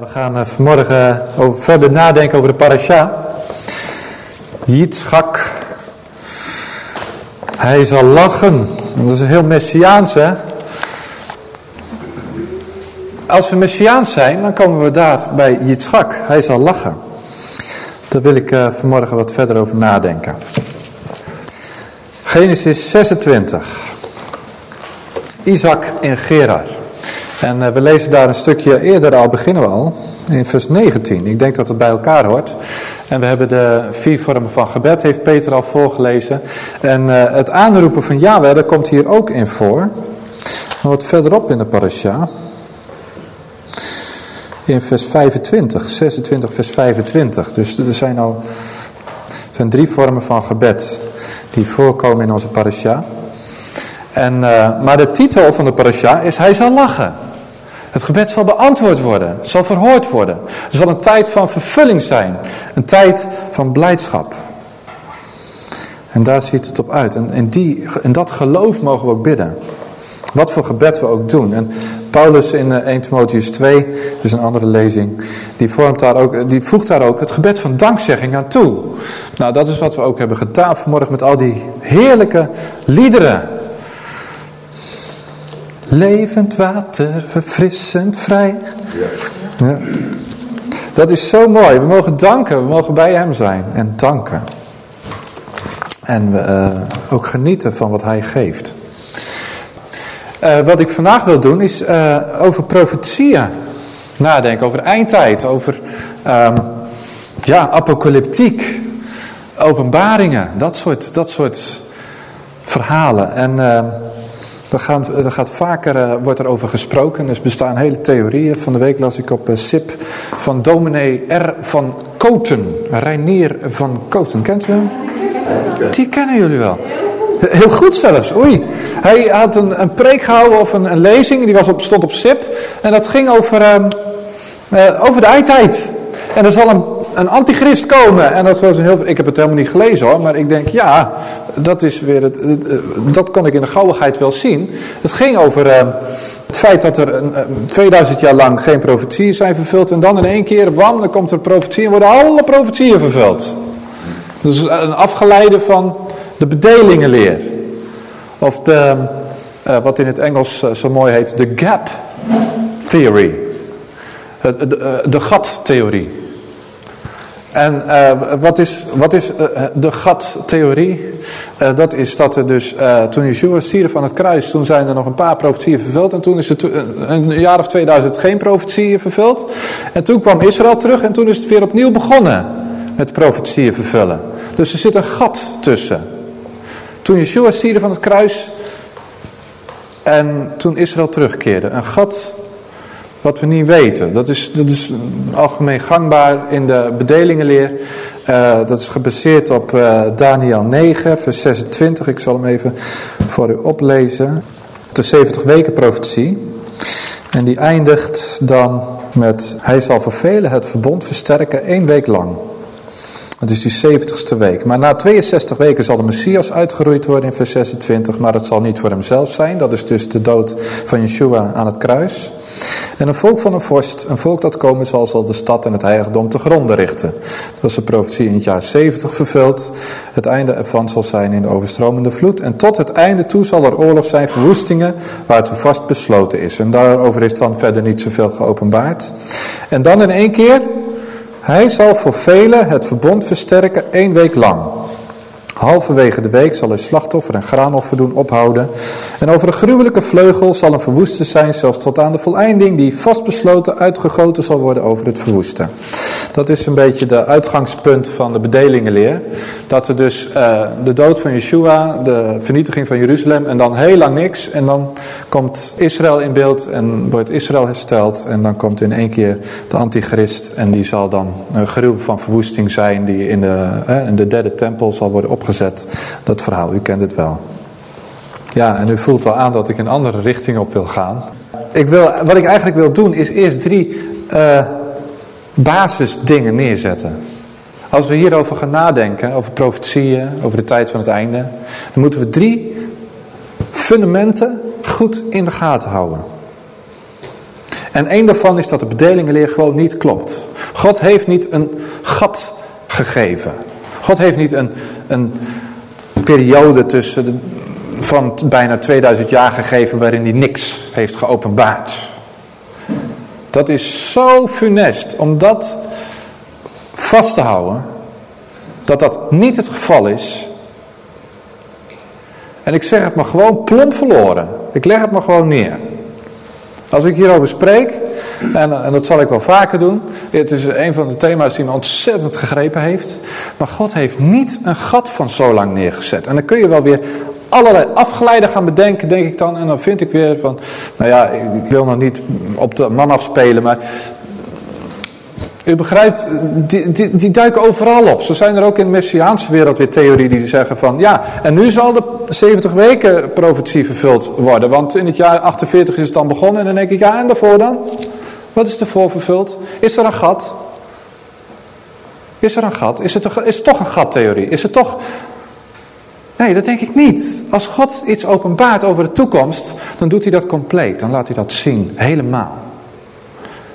we gaan eh, vanmorgen over, verder nadenken over de parasha. Yitzchak. Hij zal lachen. Dat is heel messiaans hè. Als we messiaans zijn, dan komen we daar bij Yitzchak. Hij zal lachen. Daar wil ik eh, vanmorgen wat verder over nadenken. Genesis 26. Isaac en Gerar. En eh, we lezen daar een stukje eerder al, beginnen we al, in vers 19. Ik denk dat het bij elkaar hoort. En we hebben de vier vormen van gebed, heeft Peter al voorgelezen. En eh, het aanroepen van Yahweh, dat komt hier ook in voor. Wat verderop in de parasha. In vers 25, 26 vers 25. Dus er zijn al zijn drie vormen van gebed die voorkomen in onze parasha. En, eh, maar de titel van de parasha is Hij zal lachen. Het gebed zal beantwoord worden, zal verhoord worden. Er zal een tijd van vervulling zijn, een tijd van blijdschap. En daar ziet het op uit. En in, die, in dat geloof mogen we ook bidden. Wat voor gebed we ook doen. En Paulus in eh, 1 Timotheus 2, dus een andere lezing, die, vormt daar ook, die voegt daar ook het gebed van dankzegging aan toe. Nou, dat is wat we ook hebben gedaan vanmorgen met al die heerlijke liederen. Levend water, verfrissend vrij. Ja. Dat is zo mooi. We mogen danken, we mogen bij hem zijn en danken. En we uh, ook genieten van wat hij geeft. Uh, wat ik vandaag wil doen is uh, over profetieën nadenken, over eindtijd, over um, ja, apocalyptiek, openbaringen, dat soort, dat soort verhalen. En uh, daar, gaan, gaat vaker, uh, wordt er over gesproken. Er bestaan hele theorieën. Van de week las ik op uh, SIP van dominee R. van Koten. Reinier van Koten. Kent u hem? Die kennen jullie wel. Heel goed zelfs, oei. Hij had een, een preek gehouden of een, lezing, die was op, stond op SIP. En dat ging over, uh, uh, over de eindtijd. En er zal een, een antichrist komen. En dat was een heel, ik heb het helemaal niet gelezen hoor, maar ik denk ja, dat is weer het, het dat kon ik in de gauwigheid wel zien. Het ging over uh, het feit dat er een, 2000 jaar lang geen profetieën zijn vervuld. En dan in één keer, wam, dan komt er profetie en worden alle profetieën vervuld. Dus een afgeleide van de bedelingenleer. Of de, wat in het Engels zo mooi heet, de gap theory. De, de, de gattheorie. En uh, wat is, wat is de gattheorie? dat is dat er dus, toen Yeshua stierf van het kruis, toen zijn er nog een paar profetieën vervuld. En toen is het een jaar of 2000 geen profetieën vervuld. En toen kwam Israël terug en toen is het weer opnieuw begonnen met profetieën vervullen. Dus er zit een gat tussen. Toen Yeshua stierf van het kruis en toen Israël terugkeerde. Een gat wat we niet weten. Dat is, dat is algemeen gangbaar in de bedelingenleer. Uh, dat is gebaseerd op uh, Daniel 9, vers 26. Ik zal hem even voor u oplezen. De 70 weken profetie. En die eindigt dan met... Hij zal vervelen het verbond versterken één week lang. Het is die 70ste week. Maar na 62 weken zal de Messias uitgeroeid worden in vers 26. Maar dat zal niet voor hemzelf zijn. Dat is dus de dood van Yeshua aan het kruis. En een volk van een vorst, een volk dat komen zal, zal de stad en het heiligdom te gronden richten. Dat is de profetie in het jaar 70 vervuld. Het einde ervan zal zijn in de overstromende vloed. En tot het einde toe zal er oorlog zijn, verwoestingen, waartoe vast besloten is. En daarover is dan verder niet zoveel geopenbaard. En dan in één keer hij zal voor velen het verbond versterken één week lang. Halverwege de week zal hij slachtoffer en graanoffer doen ophouden. En over de gruwelijke vleugel zal een verwoeste zijn, zelfs tot aan de voleinding, die vastbesloten uitgegoten zal worden over het verwoesten. Dat is een beetje de uitgangspunt van de bedelingenleer. Dat er dus uh, de dood van Yeshua, de vernietiging van Jeruzalem en dan heel lang niks. En dan komt Israël in beeld en wordt Israël hersteld. En dan komt in één keer de antichrist en die zal dan een gruwel van verwoesting zijn die in de, uh, in de derde tempel zal worden opgezet. Dat verhaal, u kent het wel. Ja, en u voelt al aan dat ik een andere richting op wil gaan. Ik wil, wat ik eigenlijk wil doen is eerst drie uh, basisdingen neerzetten. Als we hierover gaan nadenken, over profetieën, over de tijd van het einde, dan moeten we drie fundamenten goed in de gaten houden. En één daarvan is dat de bedelingenleer gewoon niet klopt. God heeft niet een gat gegeven. God heeft niet een, een periode tussen van bijna 2000 jaar gegeven waarin hij niks heeft geopenbaard. Dat is zo funest om dat vast te houden, dat dat niet het geval is. En ik zeg het maar gewoon plomp verloren. Ik leg het maar gewoon neer. Als ik hierover spreek, en, en, dat zal ik wel vaker doen. Het is een van de thema's die me ontzettend gegrepen heeft. Maar God heeft niet een gat van zo lang neergezet. En dan kun je wel weer allerlei afgeleiden gaan bedenken, denk ik dan. En dan vind ik weer van, nou ja, ik wil nog niet op de man afspelen, maar u begrijpt, die, die, duiken overal op. Zo zijn er ook in de Messiaanse wereld weer theorieën die zeggen van... ja, en nu zal de 70 weken profetie vervuld worden. Want in het jaar 48 is het dan begonnen. En dan denk ik, ja, en daarvoor dan? Wat is ervoor vervuld? Is er een gat? Is er een gat? Is het, een, is het toch een gattheorie? Is het toch... Nee, dat denk ik niet. Als God iets openbaart over de toekomst, dan doet hij dat compleet. Dan laat hij dat zien, helemaal.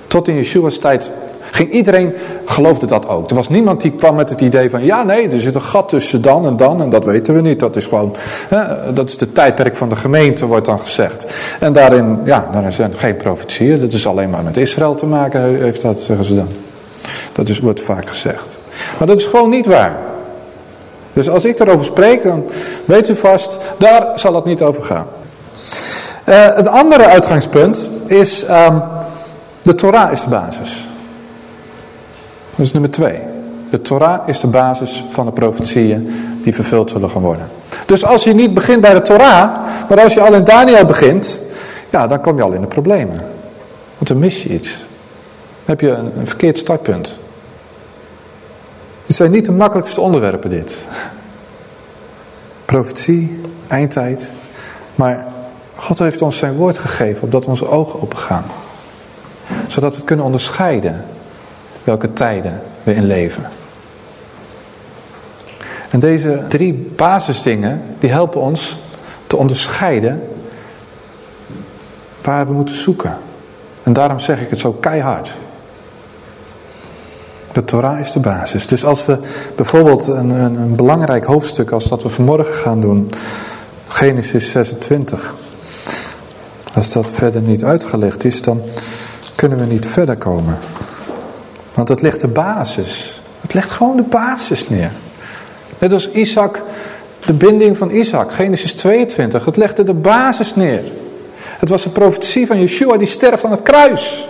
Tot in Yeshua's tijd Ging iedereen geloofde dat ook. Er was niemand die kwam met het idee van... ja, nee, er zit een gat tussen dan en dan en dat weten we niet. Dat is gewoon... Hè, dat is de tijdperk van de gemeente, wordt dan gezegd. En daarin, ja, daarin zijn geen profetieën. Dat is alleen maar met Israël te maken, heeft dat, zeggen ze dan. Dat is, wordt vaak gezegd. Maar dat is gewoon niet waar. Dus als ik daarover spreek, dan weet u vast, daar zal het niet over gaan. Uh, het andere uitgangspunt is, um, de Torah is de basis. Is nummer twee. De Torah is de basis van de profetieën die vervuld zullen gaan worden. Dus als je niet begint bij de Torah, maar als je al in Daniel begint, ja, dan kom je al in de problemen. Want dan mis je iets. Dan heb je een, verkeerd startpunt. Het zijn niet de makkelijkste onderwerpen dit. Profetie, eindtijd. Maar God heeft ons zijn woord gegeven, opdat onze ogen open gaan. Zodat we het kunnen onderscheiden welke tijden we in leven. En deze drie basisdingen, die helpen ons te onderscheiden waar we moeten zoeken. En daarom zeg ik het zo keihard. De Torah is de basis. Dus als we bijvoorbeeld een, een, een belangrijk hoofdstuk als dat we vanmorgen gaan doen, Genesis 26. Als dat verder niet uitgelegd is, dan kunnen we niet verder komen. Want het legt de basis. Het legt gewoon de basis neer. Net als Isaac, de binding van Isaac, Genesis 22. Het legde de basis neer. Het was een profetie van Yeshua die sterft aan het kruis.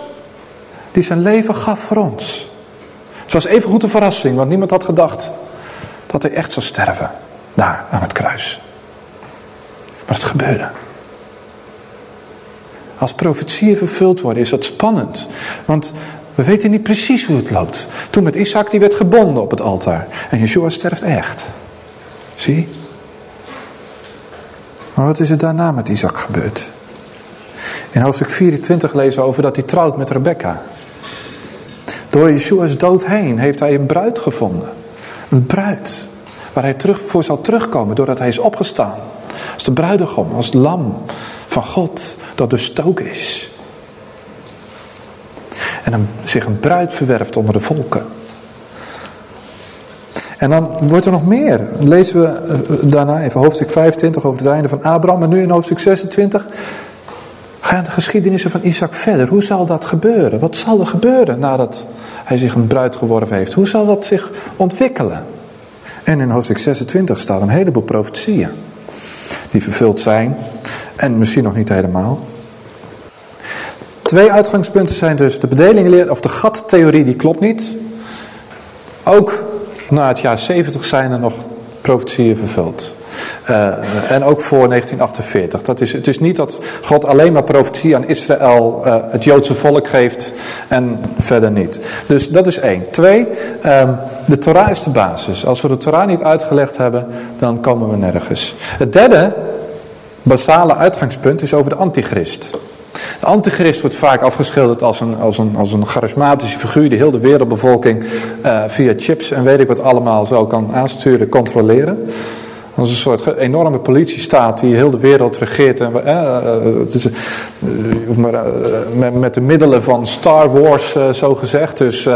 Die zijn leven gaf voor ons. Het was even goed een verrassing, want niemand had gedacht dat hij echt zou sterven. Daar, aan het kruis. Maar het gebeurde. Als profetieën vervuld worden is dat spannend. Want we weten niet precies hoe het loopt. Toen met Isaac, die werd gebonden op het altaar. En Yeshua sterft echt. Zie? Maar wat is er daarna met Isaac gebeurd? In hoofdstuk 24 lezen we over dat hij trouwt met Rebecca. Door Yeshua's dood heen heeft hij een bruid gevonden. Een bruid. Waar hij terug voor zal terugkomen doordat hij is opgestaan. Als de bruidegom, als lam van God dat dus stook is. En zich een bruid verwerft onder de volken. En dan wordt er nog meer. lezen we eh, daarna even hoofdstuk 25 over het einde van Abraham. En nu in hoofdstuk 26 gaan de geschiedenissen van Isaac verder. Hoe zal dat gebeuren? Wat zal er gebeuren nadat hij zich een bruid geworven heeft? Hoe zal dat zich ontwikkelen? En in hoofdstuk 26 staat een heleboel profetieën. Die vervuld zijn. En misschien nog niet helemaal. Twee uitgangspunten zijn dus de bedelingenleer of de gattheorie die klopt niet. Ook na het jaar 70 zijn er nog profetieën vervuld. Uh, en ook voor 1948. Dat is, het is niet dat God alleen maar profetie aan Israël, uh, het Joodse volk geeft en verder niet. Dus dat is één. Twee, um, de Torah is de basis. Als we de Torah niet uitgelegd hebben, dan komen we nergens. Het derde basale uitgangspunt is over de antichrist. De antichrist wordt vaak afgeschilderd als een, als een, als een charismatische figuur die heel de wereldbevolking uh, via chips en weet ik wat allemaal zo kan aansturen, controleren. Als een soort enorme politiestaat die heel de wereld regeert. En, eh, het is, maar, met, met, de middelen van Star Wars, uh, zo gezegd. Dus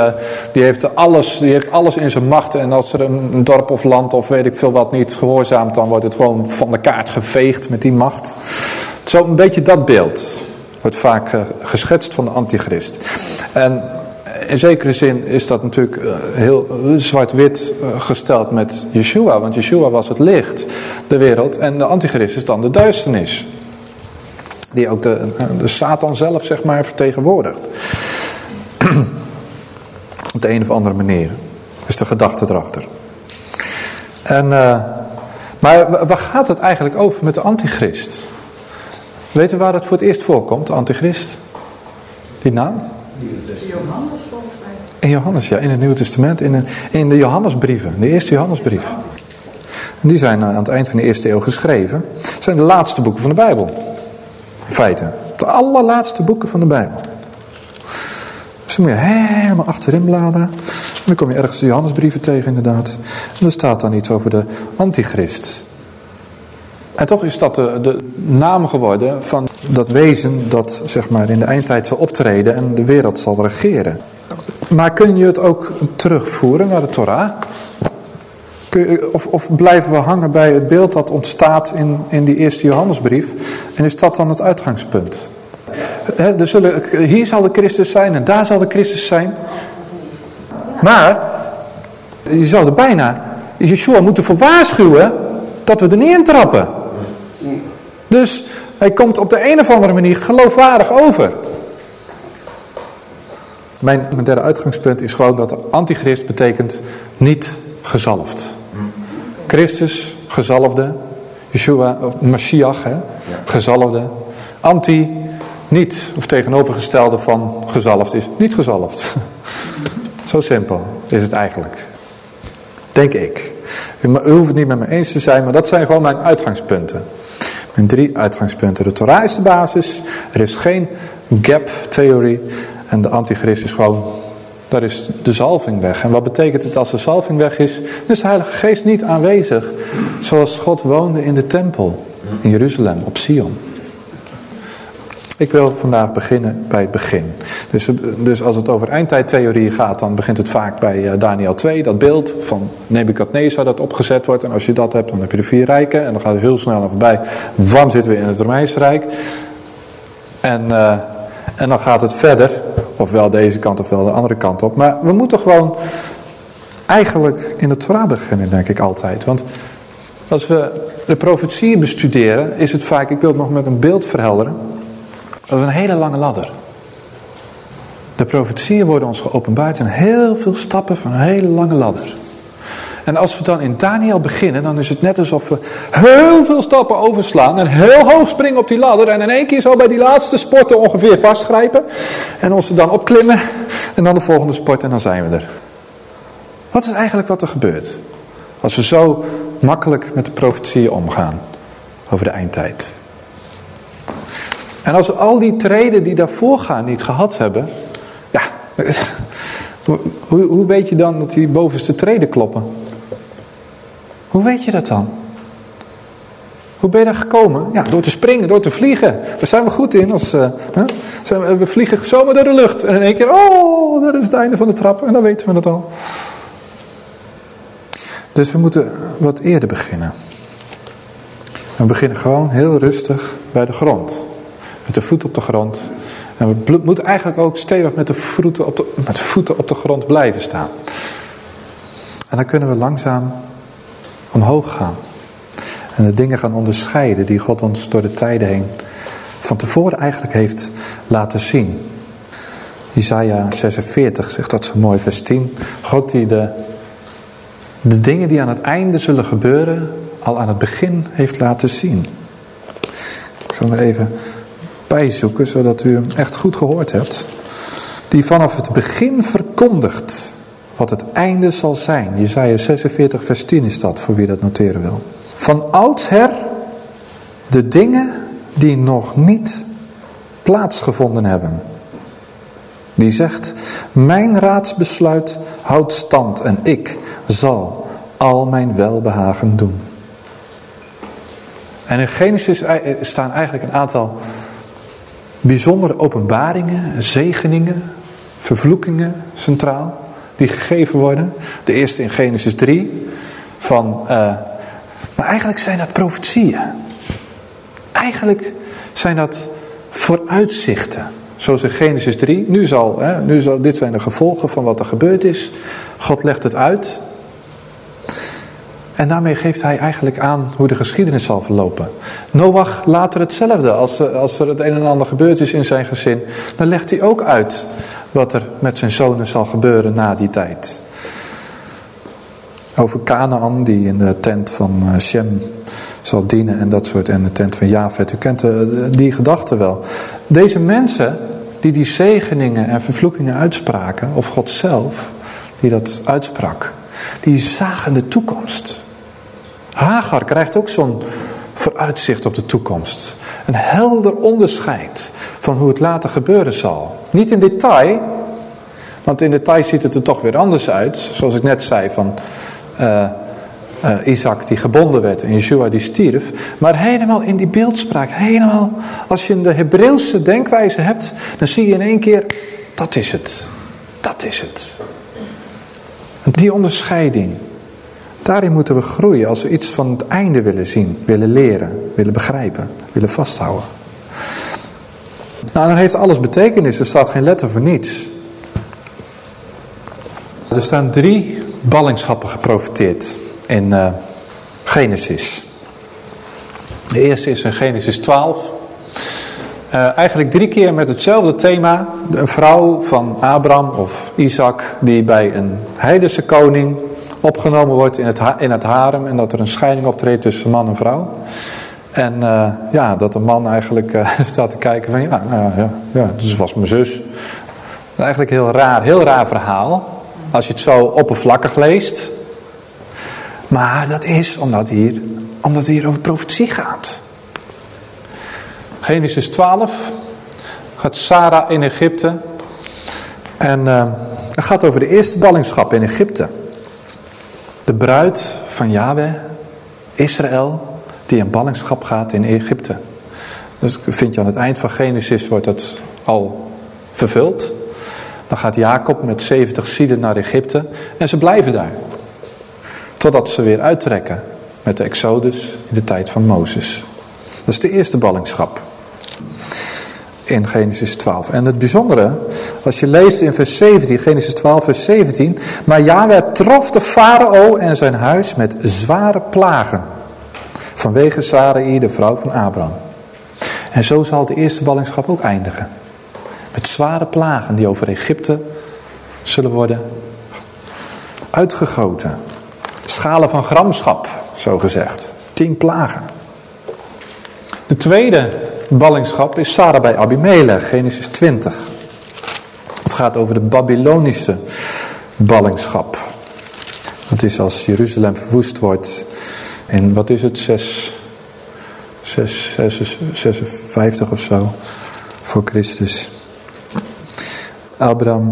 die, heeft alles, die heeft alles in zijn macht. En als er een, een, dorp of land of weet ik veel wat niet gehoorzaamt, dan wordt het gewoon van de kaart geveegd met die macht. Zo een beetje dat beeld wordt vaak geschetst van de antichrist. En in zekere zin is dat natuurlijk heel zwart-wit gesteld met Yeshua. Want Yeshua was het licht, de wereld. En de antichrist is dan de duisternis. Die ook de, de Satan zelf, zeg maar, vertegenwoordigt. Op de een of andere manier. Is de gedachte erachter. En, maar waar gaat het eigenlijk over met de antichrist? Weet u waar het voor het eerst voorkomt, de antichrist? Die naam? Johannes volgens mij. In Johannes, ja. In het Nieuwe Testament. In de, in de Johannesbrieven. De eerste Johannesbrief. En die zijn aan het eind van de eerste eeuw geschreven. Het zijn de laatste boeken van de Bijbel. In feite. De allerlaatste boeken van de Bijbel. Dus dan moet je helemaal achterin bladeren. En dan kom je ergens de Johannesbrieven tegen inderdaad. En er staat dan iets over de antichrist. En toch is dat de, de naam geworden van dat wezen dat zeg maar in de eindtijd zal optreden en de wereld zal regeren. Maar kun je het ook terugvoeren naar de Torah? Of, of, blijven we hangen bij het beeld dat ontstaat in, in die eerste Johannesbrief? En is dat dan het uitgangspunt? Zullen, hier zal de Christus zijn en daar zal de Christus zijn. Maar, je zou er bijna Yeshua moeten voor waarschuwen dat we er niet in trappen. Dus hij komt op de een of andere manier geloofwaardig over. Mijn, mijn derde uitgangspunt is gewoon dat antichrist betekent niet gezalfd. Christus, gezalfde. Yeshua, of Mashiach, hè? gezalfde. Anti, niet. Of tegenovergestelde van gezalfd is niet gezalfd. Zo simpel is het eigenlijk. Denk ik. U hoeft het niet met me eens te zijn, maar dat zijn gewoon mijn uitgangspunten. Mijn drie uitgangspunten. De Torah is de basis. Er is geen gap-theorie. En de antichrist is gewoon, daar is de zalving weg. En wat betekent het als de zalving weg is? Is de Heilige Geest niet aanwezig. Zoals God woonde in de tempel in Jeruzalem, op Sion. Ik wil vandaag beginnen bij het begin. Dus, dus als het over eindtijdtheorie gaat, dan begint het vaak bij Daniel 2. Dat beeld van Nebukadnezar dat opgezet wordt. En als je dat hebt, dan heb je de vier rijken. En dan gaat het heel snel naar voorbij. Wam zitten we in het Romeinse Rijk. En, uh, en dan gaat het verder. Ofwel deze kant ofwel de andere kant op. Maar we moeten gewoon eigenlijk in de Torah beginnen, denk ik altijd. Want als we de profetieën bestuderen, is het vaak, ik wil het nog met een beeld verhelderen. Dat is een hele lange ladder. De profetieën worden ons geopenbaard in heel veel stappen van een hele lange ladder. En als we dan in Daniel beginnen, dan is het net alsof we heel veel stappen overslaan en heel hoog springen op die ladder en in één keer zo bij die laatste sporten ongeveer vastgrijpen en ons er dan opklimmen en dan de volgende sport en dan zijn we er. Wat is eigenlijk wat er gebeurt als we zo makkelijk met de profetieën omgaan over de eindtijd? En als we al die treden die daarvoor gaan niet gehad hebben, ja, hoe, hoe weet je dan dat die bovenste treden kloppen? Hoe weet je dat dan? Hoe ben je daar gekomen? Ja, door te springen, door te vliegen. Daar zijn we goed in. Als, uh, we, we vliegen zomaar door de lucht. En in één keer, oh, dat is het einde van de trap. En dan weten we het al. Dus we moeten wat eerder beginnen. We beginnen gewoon heel rustig bij de grond. Met de voet op de grond. En we moeten eigenlijk ook stevig met de, voeten op de, met de voeten op de grond blijven staan. En dan kunnen we langzaam omhoog gaan. En de dingen gaan onderscheiden die God ons door de tijden heen van tevoren eigenlijk heeft laten zien. Isaiah 46 zegt dat zo mooi, vers 10. God die de, de dingen die aan het einde zullen gebeuren al aan het begin heeft laten zien. Ik zal er even bijzoeken zodat u hem echt goed gehoord hebt. Die vanaf het begin verkondigt wat het einde zal zijn. Jezaja 46 vers 10 is dat, voor wie dat noteren wil. Van oudsher de dingen die nog niet plaatsgevonden hebben. Die zegt, mijn raadsbesluit houdt stand en ik zal al mijn welbehagen doen. En in Genesis staan eigenlijk een aantal bijzondere openbaringen, zegeningen, vervloekingen centraal, die gegeven worden. De eerste in Genesis 3, van, uh, maar eigenlijk zijn dat profetieën. Eigenlijk zijn dat vooruitzichten. Zoals in Genesis 3. Nu zal, hè, nu zal, dit zijn de gevolgen van wat er gebeurd is. God legt het uit. En daarmee geeft hij eigenlijk aan hoe de geschiedenis zal verlopen. Noach later hetzelfde. Als, als er het een en ander gebeurd is in zijn gezin. Dan legt hij ook uit wat er met zijn zonen zal gebeuren na die tijd. Over Canaan die in de tent van eh, Shem zal dienen en dat soort. En de tent van Javed. U kent eh, die gedachte wel. Deze mensen die die zegeningen en vervloekingen uitspraken. Of God zelf die dat uitsprak. Die zagen de toekomst. Hagar krijgt ook zo'n vooruitzicht op de toekomst. Een helder onderscheid van hoe het later gebeuren zal. Niet in detail, want in detail ziet het er toch weer anders uit. Zoals ik net zei van uh, uh, Isaac die gebonden werd en Yeshua die stierf. Maar helemaal in die beeldspraak, helemaal als je de Hebreeuwse denkwijze hebt, dan zie je in één keer, dat is het. Dat is het. Die onderscheiding, daarin moeten we groeien als we iets van het einde willen zien, willen leren, willen begrijpen, willen vasthouden. Nou, dan heeft alles betekenis, er staat geen letter voor niets. Er staan drie ballingschappen geprofiteerd in uh, Genesis. De eerste is in Genesis 12. Uh, eigenlijk drie keer met hetzelfde thema. Een vrouw van Abraham of Isaac die bij een heidense koning opgenomen wordt in het, in het harem. En dat er een scheiding optreedt tussen man en vrouw. En uh, ja, dat de man eigenlijk uh, staat te kijken van ja, ja, ja, dus was mijn zus. Eigenlijk heel raar, heel raar verhaal. Als je het zo oppervlakkig leest. Maar dat is omdat, hier, omdat het hier over profetie gaat. Genesis 12 gaat Sarah in Egypte. En uh, het gaat over de eerste ballingschap in Egypte. De bruid van Yahweh, Israël, die in ballingschap gaat in Egypte. Dus vind je aan het eind van Genesis wordt dat al vervuld. Dan gaat Jacob met 70 zielen naar Egypte en ze blijven daar. Totdat ze weer uittrekken met de Exodus in de tijd van Mozes. Dat is de eerste ballingschap in Genesis 12. En het bijzondere, als je leest in vers 17, Genesis 12 vers 17. Maar Yahweh trof de farao en zijn huis met zware plagen. Vanwege Sarai, de vrouw van Abraham. En zo zal de eerste ballingschap ook eindigen. Met zware plagen die over Egypte zullen worden uitgegoten. Schalen van gramschap, zo gezegd. Tien plagen. De tweede ballingschap is Sarah bij Abimelech, Genesis 20. Het gaat over de Babylonische ballingschap. Dat is als Jeruzalem verwoest wordt in, wat is het, 6, 6, 6, 56 of zo voor Christus. Abraham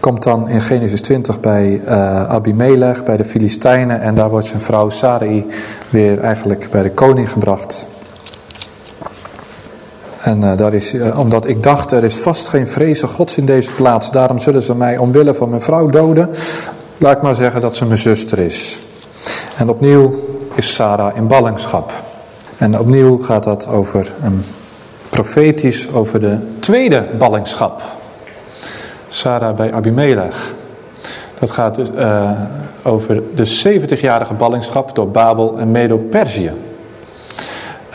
komt dan in Genesis 20 bij uh, Abimelech, bij de Filistijnen. En daar wordt zijn vrouw Sarai weer eigenlijk bij de koning gebracht. En uh, daar is, uh, omdat ik dacht, er is vast geen vrezen gods in deze plaats. Daarom zullen ze mij omwille van mijn vrouw doden. Laat ik maar zeggen dat ze mijn zuster is. En opnieuw is Sarah in ballingschap. En opnieuw gaat dat over een profetisch over de tweede ballingschap. Sarah bij Abimelech. Dat gaat dus uh, over de 70-jarige ballingschap door Babel en Medo-Perzië.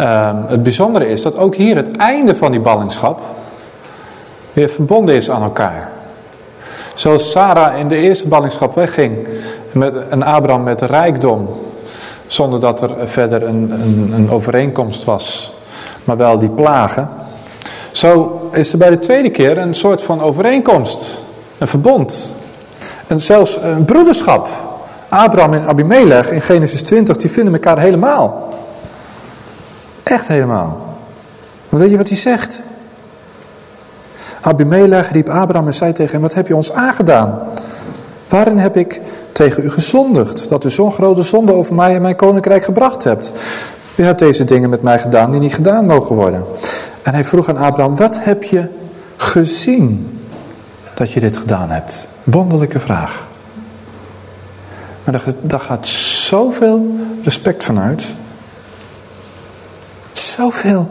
Uh, het bijzondere is dat ook hier het einde van die ballingschap weer verbonden is aan elkaar. Zoals Sarah in de eerste ballingschap wegging met, en Abraham met rijkdom, zonder dat er verder een, een, een overeenkomst was, maar wel die plagen. Zo is er bij de tweede keer een soort van overeenkomst, een verbond. En zelfs een broederschap. Abraham en Abimelech in Genesis 20, die vinden elkaar helemaal. Echt helemaal. Maar weet je wat hij zegt? Abimelech riep Abraham en zei tegen hem, wat heb je ons aangedaan? Waarin heb ik tegen u gezondigd, dat u zo'n grote zonde over mij en mijn koninkrijk gebracht hebt? U hebt deze dingen met mij gedaan die niet gedaan mogen worden. En hij vroeg aan Abraham, wat heb je gezien dat je dit gedaan hebt? Wonderlijke vraag. Maar daar gaat zoveel respect vanuit. Zoveel.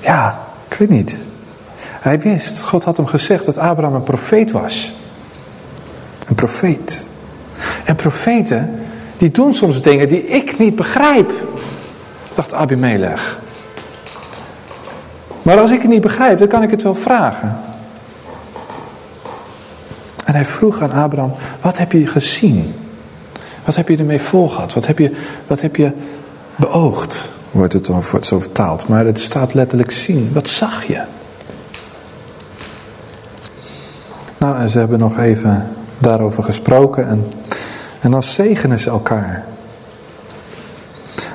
Ja, ik weet niet. Hij wist, God had hem gezegd dat Abraham een profeet was. Een profeet. En profeten, die doen soms dingen die ik niet begrijp. Dacht Abimelech. Maar als ik het niet begrijp, dan kan ik het wel vragen. En hij vroeg aan Abraham, wat heb je gezien? Wat heb je ermee volgehad? Wat heb je, wat heb je beoogd? Wordt het dan zo vertaald. Maar het staat letterlijk zien. Wat zag je? Nou, en ze hebben nog even daarover gesproken. En, en dan zegenen ze elkaar.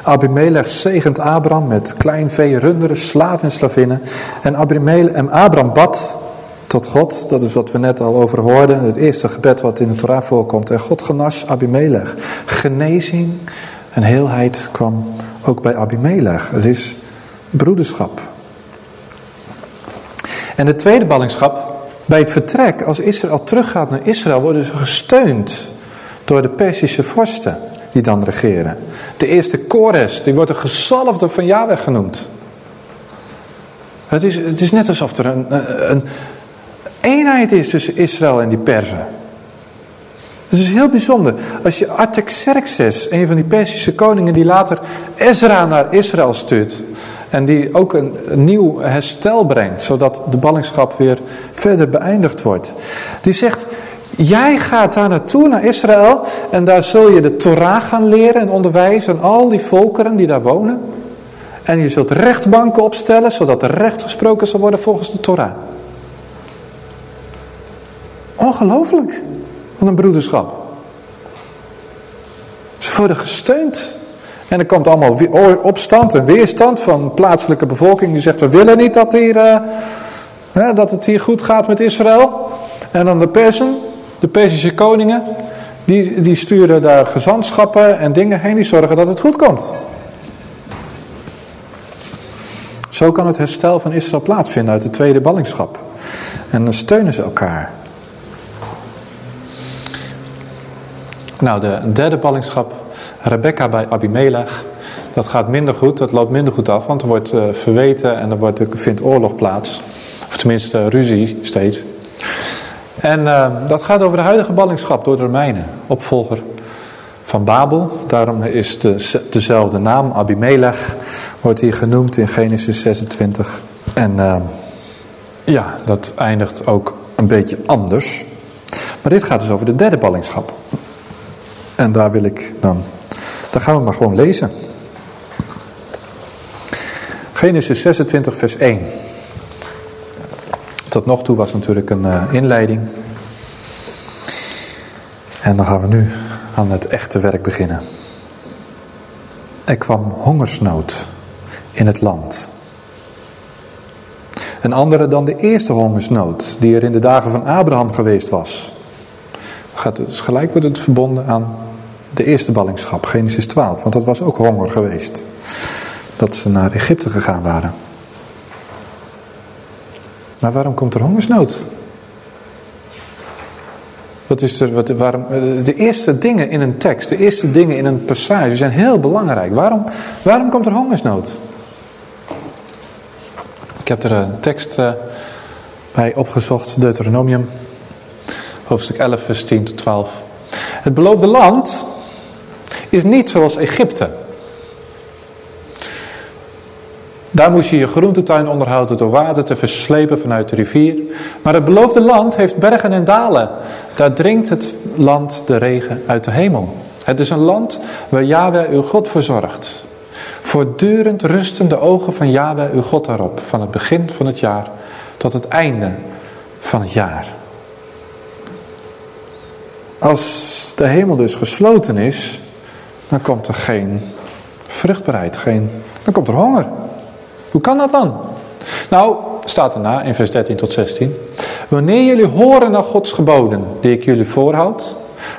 Abimelech zegent Abraham met klein vee, runderen, slaven en slavinnen. En, Abimelech, en Abraham bad tot God, dat is wat we net al over hoorden. Het eerste gebed wat in de Torah voorkomt. En God genas Abimelech. Genezing en heelheid kwam ook bij Abimelech. Het is broederschap. En de tweede ballingschap. Bij het vertrek, als Israël teruggaat naar Israël, worden ze gesteund door de Persische vorsten die dan regeren. De eerste Kores, die wordt een gezalfde van Yahweh genoemd. Het is, het is net alsof er een, een eenheid is tussen Israël en die Perzen. Het is heel bijzonder. Als je Artaxerxes, een van die Persische koningen die later Ezra naar Israël stuurt. En die ook een, nieuw herstel brengt, zodat de ballingschap weer verder beëindigd wordt. Die zegt, jij gaat daar naartoe, naar Israël. En daar zul je de Torah gaan leren en onderwijzen aan al die volkeren die daar wonen. En je zult rechtbanken opstellen, zodat er recht gesproken zal worden volgens de Torah. Ongelooflijk. Wat een broederschap. Ze worden gesteund. En er komt allemaal opstand en weerstand van plaatselijke bevolking. Die zegt, we willen niet dat, hier, uh, dat het hier goed gaat met Israël. En dan de Persen, de Persische koningen. Die, die sturen daar gezantschappen en dingen heen. Die zorgen dat het goed komt. Zo kan het herstel van Israël plaatsvinden uit de tweede ballingschap. En dan steunen ze elkaar. Nou, de derde ballingschap, Rebecca bij Abimelech. Dat gaat minder goed, dat loopt minder goed af, want er wordt uh, verweten en er, wordt, vindt oorlog plaats. Of tenminste uh, ruzie steeds. En uh, dat gaat over de huidige ballingschap door de Romeinen, opvolger van Babel. Daarom is de, dezelfde naam, Abimelech, wordt hier genoemd in Genesis 26. En ja, dat eindigt ook een beetje anders. Maar dit gaat dus over de derde ballingschap. En daar wil ik dan, dan gaan we maar gewoon lezen. Genesis 26 vers 1. Tot nog toe was natuurlijk een uh, inleiding. En dan gaan we nu aan het echte werk beginnen. Er kwam hongersnood in het land. Een andere dan de eerste hongersnood die er in de dagen van Abraham geweest was. Gaat dus gelijk wordt het verbonden aan de eerste ballingschap, Genesis 12. Want dat was ook honger geweest. Dat ze naar Egypte gegaan waren. Maar waarom komt er hongersnood? Wat is er, wat, waarom, de eerste dingen in een tekst, de eerste dingen in een passage zijn heel belangrijk. Waarom, waarom komt er hongersnood? Ik heb er een tekst uh, bij opgezocht, Deuteronomium, hoofdstuk 11, vers 10 tot 12. Het beloofde land is niet zoals Egypte. Daar moest je je groentetuin onderhouden door water te verslepen vanuit de rivier. Maar het beloofde land heeft bergen en dalen. Daar dringt het land de regen uit de hemel. Het is een land waar Yahweh uw God verzorgt. Voortdurend rusten de ogen van Yahweh uw God daarop. Van het begin van het jaar tot het einde van het jaar. Als de hemel dus gesloten is, dan komt er geen vruchtbaarheid, geen, dan komt er honger. Hoe kan dat dan? Nou, staat erna in vers 13 tot 16. Wanneer jullie horen naar Gods geboden die ik jullie voorhoud.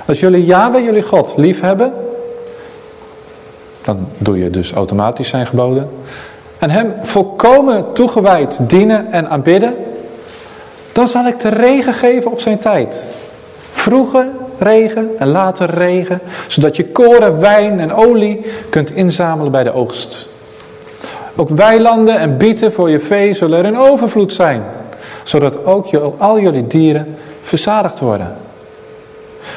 Als jullie Yahweh, jullie God, lief hebben. Dan doe je dus automatisch zijn geboden. En hem volkomen toegewijd dienen en aanbidden. Dan zal ik de regen geven op zijn tijd. Vroege regen en later regen. Zodat je koren, wijn en olie kunt inzamelen bij de oogst. Ook weilanden en bieten voor je vee zullen er in overvloed zijn. Zodat ook je, al jullie dieren verzadigd worden.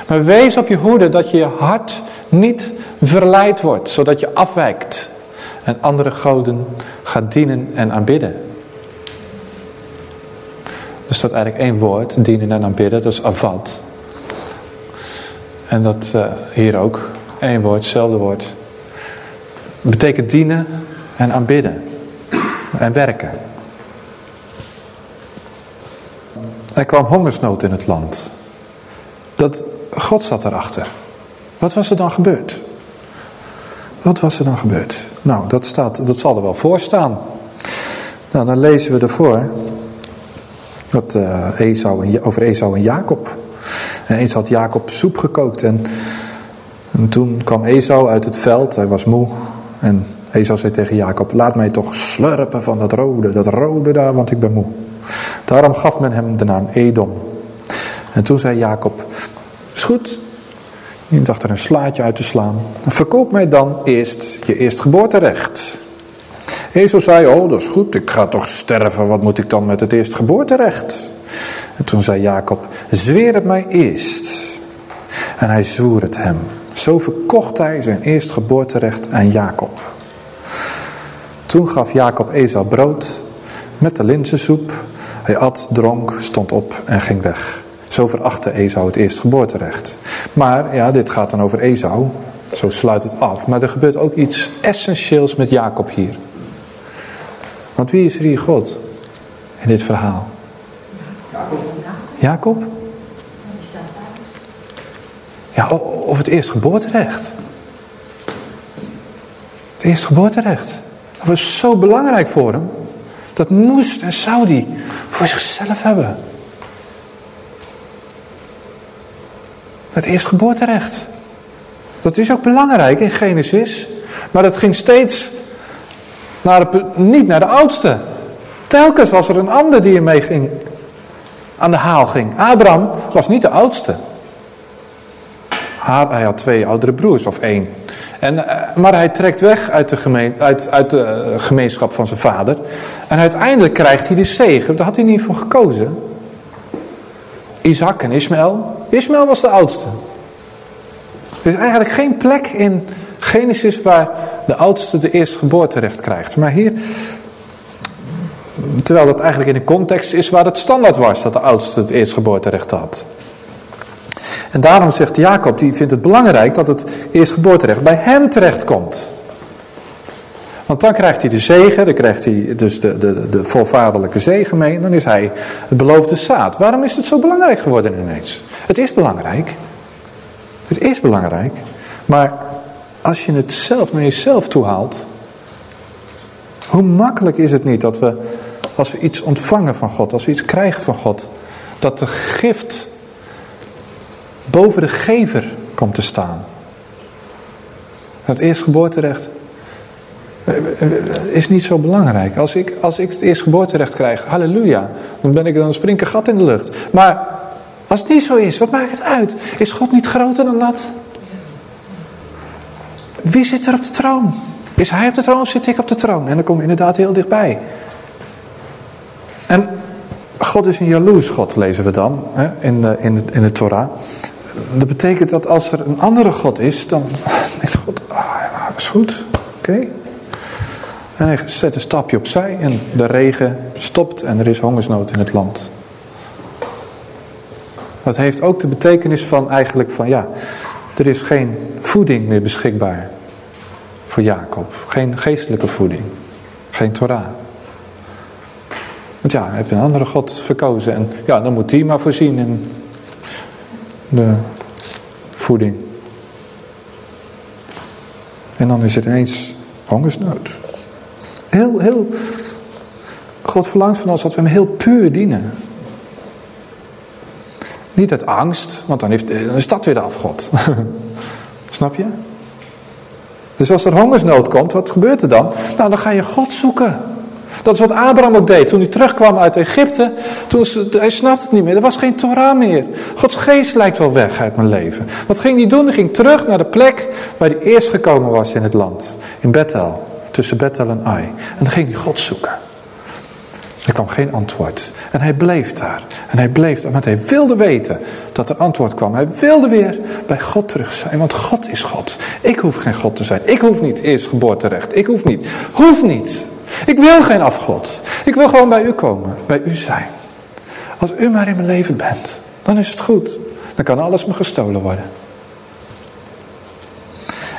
Maar wees op je hoede dat je hart niet verleid wordt. Zodat je afwijkt en andere goden gaat dienen en aanbidden. Er staat eigenlijk één woord, dienen en aanbidden, dat is avad. En dat uh, hier ook, één woord, hetzelfde woord. Het betekent dienen en aanbidden. En werken. Er kwam hongersnood in het land. Dat, God zat erachter. Wat was er dan gebeurd? Wat was er dan gebeurd? Nou, dat, staat, dat zal er wel voor staan. Nou, dan lezen we ervoor dat, uh, Esau en, over Esau en Jacob. En eens had Jacob soep gekookt en, en toen kwam Esau uit het veld. Hij was moe en Esau zei tegen Jacob, laat mij toch slurpen van dat rode, dat rode daar, want ik ben moe. Daarom gaf men hem de naam Edom. En toen zei Jacob, is goed, je dacht er een slaatje uit te slaan. Verkoop mij dan eerst je eerstgeboorterecht. Esau zei, oh dat is goed, ik ga toch sterven, wat moet ik dan met het eerstgeboorterecht? En toen zei Jacob, zweer het mij eerst. En hij zwoer het hem. Zo verkocht hij zijn eerstgeboorterecht aan Jacob. Toen gaf Jacob Esau brood met de linzensoep. Hij at, dronk, stond op en ging weg. Zo verachtte Esau het eerstgeboorterecht. Maar ja, dit gaat dan over Esau. Zo sluit het af. Maar er gebeurt ook iets essentieels met Jacob hier. Want wie is er hier God in dit verhaal? Jacob. Ja, of het eerstgeboorterecht. Het eerstgeboorterecht. Dat was zo belangrijk voor hem. Dat moest en zou hij voor zichzelf hebben. Het eerstgeboorterecht. Dat is ook belangrijk in Genesis. Maar dat ging steeds naar de, niet naar de oudste. Telkens was er een ander die ermee ging, aan de haal ging. Abraham was niet de oudste. Hij had twee oudere broers of één. En, eh, maar hij trekt weg uit de, gemeen, uit, uit de eh, gemeenschap van zijn vader. En uiteindelijk krijgt hij de zegen. Daar had hij niet voor gekozen. Isaac en Ismaël. Ismaël was de oudste. Er is eigenlijk geen plek in Genesis waar de oudste de eerste geboorterecht krijgt. Maar hier, terwijl dat eigenlijk in de context is waar het standaard was dat de oudste het eerste geboorterecht had. En daarom zegt Jacob, die vindt het belangrijk dat het eerstgeboorterecht bij hem terechtkomt. Want dan krijgt hij de zegen, dan krijgt hij dus de, de, de volvaderlijke zegen mee. En dan is hij het beloofde zaad. Waarom is het zo belangrijk geworden ineens? Het is belangrijk. Het is belangrijk. Maar als je het zelf naar jezelf toehaalt. Hoe makkelijk is het niet dat we, als we iets ontvangen van God, als we iets krijgen van God. Dat de gift boven de gever komt te staan. Het eerstgeboorterecht is niet zo belangrijk. Als ik, als ik het eerstgeboorterecht krijg, halleluja, dan, ben ik, dan een gat in de lucht. Maar als het niet zo is, wat maakt het uit? Is God niet groter dan dat? Wie zit er op de troon? Is hij op de troon of zit ik op de troon? En dan kom je inderdaad heel dichtbij. God is een jaloers God, lezen we dan hè, in, de, in, de, in de Torah. Dat betekent dat als er een andere God is, dan denkt God, ah, is goed, oké. En hij zet een stapje opzij en de regen stopt en er is hongersnood in het land. Dat heeft ook de betekenis van eigenlijk van ja, er is geen voeding meer beschikbaar voor Jacob. Geen geestelijke voeding. Geen Torah. Want ja, hij heeft een andere God verkozen en ja, dan moet die maar voorzien in de voeding. En dan is het ineens Hongersnood. Heel, heel... God verlangt van ons dat we hem heel puur dienen. Niet uit angst, want dan, heeft, dan is dat weer de afgod. Snap je? Dus als er hongersnood komt, wat gebeurt er dan? Nou, dan ga je God zoeken. Dat is wat Abraham ook deed. Toen hij terugkwam uit Egypte, toen, hij snapte het niet meer. Er was geen Torah meer. Gods geest lijkt wel weg uit mijn leven. Wat ging hij doen? Hij ging terug naar de plek waar hij eerst gekomen was in het land. In Bethel. Tussen Bethel en Ai. En dan ging hij God zoeken. Er kwam geen antwoord. En hij bleef daar. En hij bleef daar. Want hij wilde weten dat er antwoord kwam. Hij wilde weer bij God terug zijn. Want God is God. Ik hoef geen God te zijn. Ik hoef niet eerst geboorterecht. Ik hoef niet. Hoef niet. Ik wil geen afgod. Ik wil gewoon bij u komen. Bij u zijn. Als u maar in mijn leven bent. Dan is het goed. Dan kan alles me gestolen worden.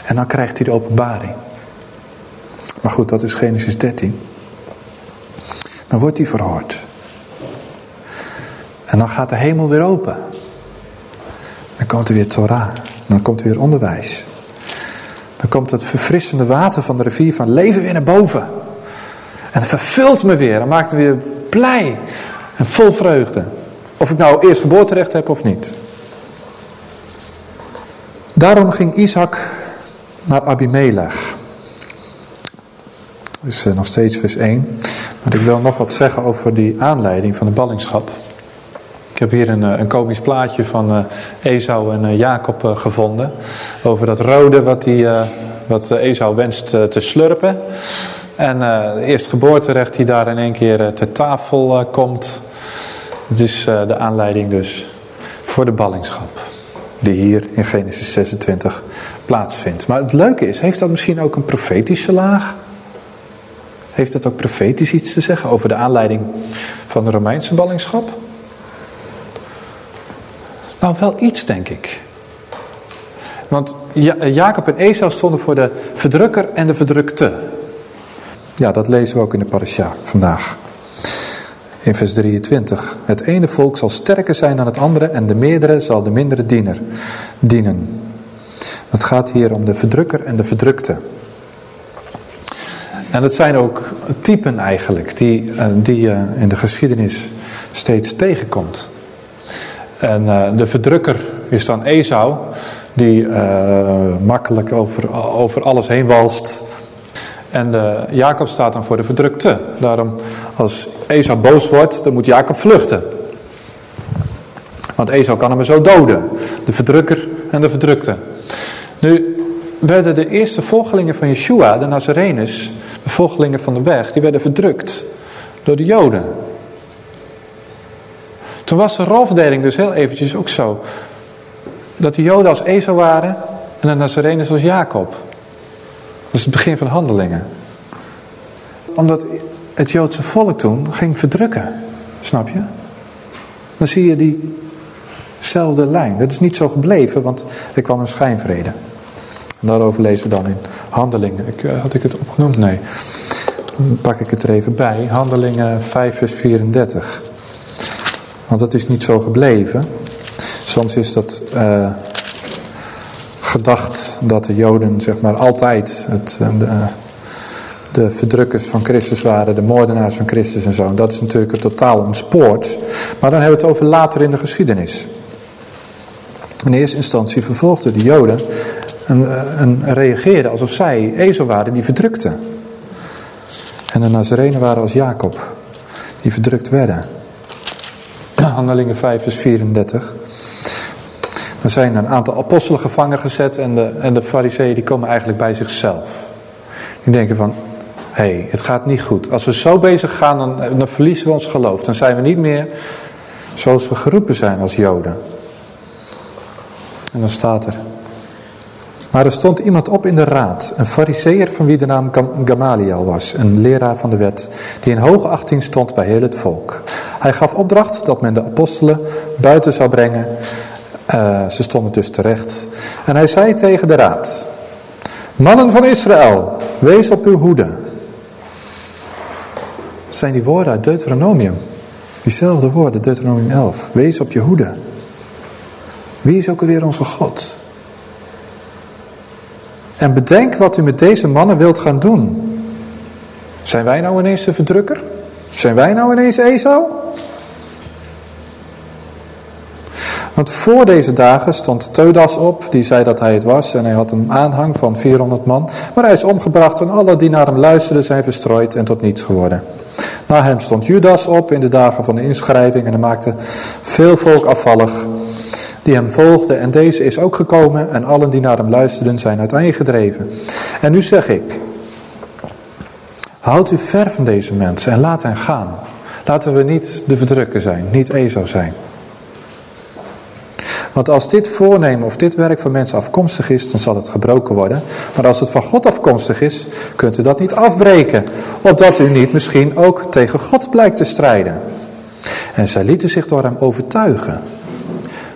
En dan krijgt hij de openbaring. Maar goed, dat is Genesis 13. Dan wordt hij verhoord. En dan gaat de hemel weer open. Dan komt er weer Torah. Dan komt er weer onderwijs. Dan komt het verfrissende water van de rivier van leven weer naar boven. En het vervult me weer. En maakt me weer blij. En vol vreugde. Of ik nou eerst geboorterecht heb of niet. Daarom ging Isaac naar Abimelech. Dat is nog steeds vers 1. Maar ik wil nog wat zeggen over die aanleiding van de ballingschap. Ik heb hier een, een komisch plaatje van uh, Esau en Jacob gevonden. Over dat rode wat, die, wat Esau wenst te slurpen. En eerst geboorterecht die daar in één keer ter tafel komt. Het is de aanleiding dus voor de ballingschap. Die hier in Genesis 26 plaatsvindt. Maar het leuke is, heeft dat misschien ook een profetische laag? Heeft het ook profetisch iets te zeggen over de aanleiding van de Romeinse ballingschap? Nou, wel iets denk ik. Want Jacob en Esau stonden voor de verdrukker en de verdrukte. Ja, dat lezen we ook in de parasha vandaag. In vers 23. Het ene volk zal sterker zijn dan het andere en de meerdere zal de mindere diener dienen. Het gaat hier om de verdrukker en de verdrukte. En dat zijn ook typen eigenlijk die, die je in de geschiedenis steeds tegenkomt. En de verdrukker is dan Esau, die makkelijk over, over alles heen walst. En de, Jacob staat dan voor de verdrukte. Daarom, als Esau boos wordt, dan moet Jacob vluchten. Want Esau kan hem zo doden. De verdrukker en de verdrukte. Nu werden de eerste volgelingen van Yeshua, de Nazarenus, de volgelingen van de weg, die werden verdrukt door de Joden. Toen was de rolverdeling dus heel eventjes ook zo. Dat de Joden als Esau waren en de Nazarenus als Jacob. Dat is het begin van handelingen. Omdat het Joodse volk toen ging verdrukken. Snap je? Dan zie je diezelfde lijn. Dat is niet zo gebleven, want er kwam een schijnvrede. Daarover lezen we dan in Handelingen. Ik, uh, had ik het opgenoemd? Nee. Dan pak ik het er even bij. Handelingen 5 vers 34. Want dat is niet zo gebleven. Soms is dat uh, gedacht dat de Joden zeg maar altijd het, de, de verdrukkers van Christus waren, de moordenaars van Christus en zo. Dat is natuurlijk een totaal ontspoord. Maar dan hebben we het over later in de geschiedenis. In eerste instantie vervolgden de Joden en, en reageerden alsof zij ezel waren die verdrukten. En de Nazarenen waren als Jacob, die verdrukt werden. Handelingen 5 vers 34. Er zijn een aantal apostelen gevangen gezet en de, en de fariseeën die komen eigenlijk bij zichzelf. Die denken van, hé, hey, het gaat niet goed. Als we zo bezig gaan, dan, dan verliezen we ons geloof. Dan zijn we niet meer zoals we geroepen zijn als joden. En dan staat er. Maar er stond iemand op in de raad, een fariseer van wie de naam Gamaliel was, een leraar van de wet, die in hoge achting stond bij heel het volk. Hij gaf opdracht dat men de apostelen buiten zou brengen. Uh, ze stonden dus terecht. En hij zei tegen de raad, mannen van Israël, wees op uw hoede. Dat zijn die woorden uit Deuteronomium. Diezelfde woorden, Deuteronomium 11. Wees op je hoede. Wie is ook alweer onze God? En bedenk wat u met deze mannen wilt gaan doen. Zijn wij nou ineens de verdrukker? Zijn wij nou ineens Esau? Want voor deze dagen stond Teudas op, die zei dat hij het was en hij had een aanhang van 400 man. Maar hij is omgebracht en alle die naar hem luisterden zijn verstrooid en tot niets geworden. Na hem stond Judas op in de dagen van de inschrijving en hij maakte veel volk afvallig die hem volgden. En deze is ook gekomen en allen die naar hem luisterden zijn uiteengedreven. En nu zeg ik, houd u ver van deze mensen en laat hen gaan. Laten we niet de verdrukker zijn, niet Ezo zijn. Want als dit voornemen of dit werk van mensen afkomstig is, dan zal het gebroken worden. Maar als het van God afkomstig is, kunt u dat niet afbreken. Opdat u niet misschien ook tegen God blijkt te strijden. En zij lieten zich door hem overtuigen.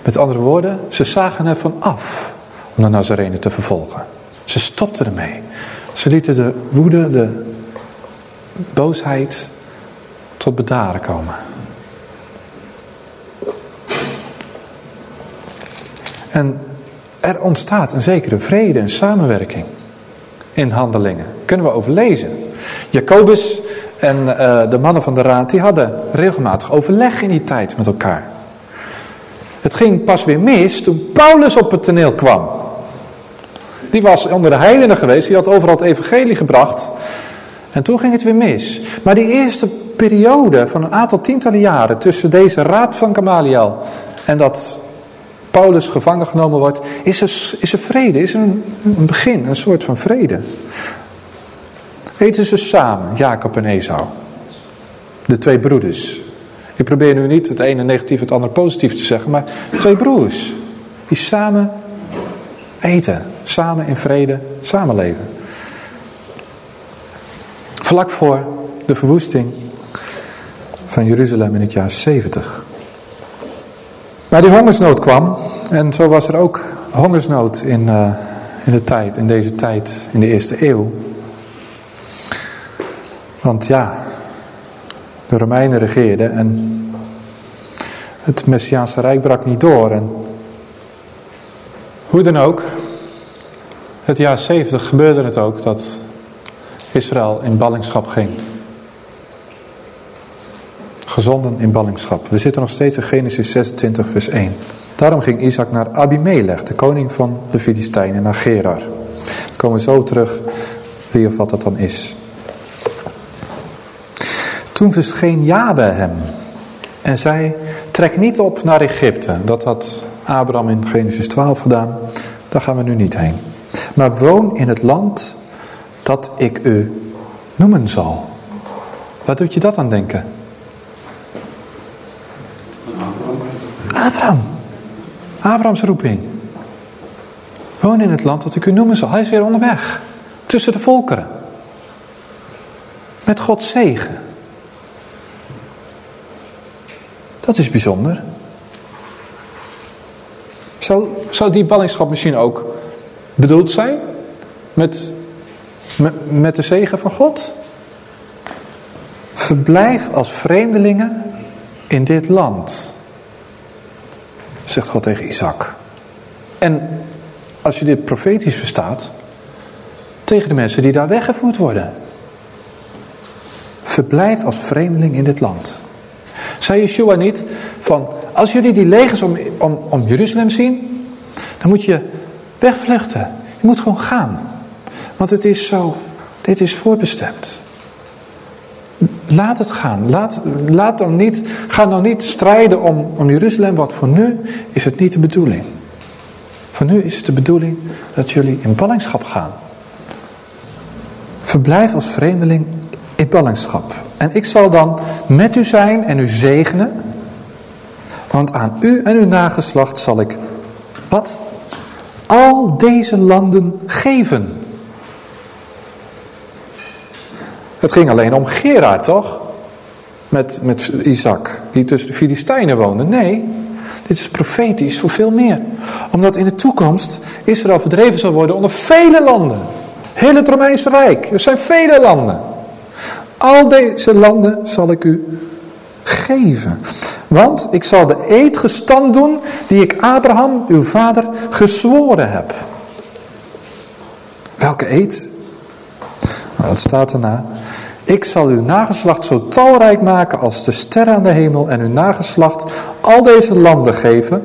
Met andere woorden, ze zagen ervan af om de Nazarenen te vervolgen. Ze stopten ermee. Ze lieten de woede, de boosheid tot bedaren komen. En er ontstaat een zekere vrede en samenwerking in handelingen. Kunnen we overlezen. Jacobus en uh, de mannen van de raad, die hadden regelmatig overleg in die tijd met elkaar. Het ging pas weer mis toen Paulus op het toneel kwam. Die was onder de heidenen geweest, die had overal het evangelie gebracht. En toen ging het weer mis. Maar die eerste periode van een aantal tientallen jaren tussen deze raad van Gamaliel en dat Paulus gevangen genomen wordt, is er, is er vrede, is er een, een begin, een soort van vrede. Eten ze samen, Jacob en Esau. De twee broeders. Ik probeer nu niet het ene negatief, het andere positief te zeggen, maar twee broers. Die samen eten, samen in vrede samenleven. Vlak voor de verwoesting van Jeruzalem in het jaar 70. Maar die hongersnood kwam en zo was er ook hongersnood in, uh, in de tijd, in deze tijd, in de eerste eeuw. Want ja, de Romeinen regeerden en het Messiaanse Rijk brak niet door. En hoe dan ook, het jaar 70 gebeurde het ook dat Israël in ballingschap ging. Gezonden in ballingschap. We zitten nog steeds in Genesis 26 vers 1. Daarom ging Isaac naar Abimelech, de koning van de Filistijnen, naar Gerar. We komen zo terug wie of wat dat dan is. Toen verscheen Jabe hem en zei, trek niet op naar Egypte. Dat had Abraham in Genesis 12 gedaan. Daar gaan we nu niet heen. Maar woon in het land dat ik u noemen zal. Wat doet je dat aan denken? Abraham. Abrahams roeping. Woon in het land dat ik u noemen zal. Hij is weer onderweg. Tussen de volkeren. Met Gods zegen. Dat is bijzonder. Zou, zou die ballingschap misschien ook bedoeld zijn? Met, met, met de zegen van God? Verblijf als vreemdelingen in dit land. Zegt God tegen Isaac. En als je dit profetisch verstaat. Tegen de mensen die daar weggevoerd worden. Verblijf als vreemdeling in dit land. Zei Yeshua niet van, als jullie die legers om, om, om Jeruzalem zien, dan moet je wegvluchten. Je moet gewoon gaan. Want het is zo, dit is voorbestemd. Laat het gaan. Laat, laat dan niet, ga nou niet strijden om, om Jeruzalem, want voor nu is het niet de bedoeling. Voor nu is het de bedoeling dat jullie in ballingschap gaan. Verblijf als vreemdeling in ballingschap. En ik zal dan met u zijn en u zegenen. Want aan u en uw nageslacht zal ik, wat? Al deze landen geven. Het ging alleen om Gerard, toch? Met, met Isaac, die tussen de Filistijnen woonde. Nee, dit is profetisch voor veel meer. Omdat in de toekomst Israël verdreven zal worden onder vele landen. Heel het Romeinse Rijk. Er zijn vele landen. Al deze landen zal ik u geven. Want ik zal de eed gestand doen die ik Abraham, uw vader, gezworen heb. Welke eed? Nou, dat staat erna. Ik zal uw nageslacht zo talrijk maken als de sterren aan de hemel en uw nageslacht al deze landen geven.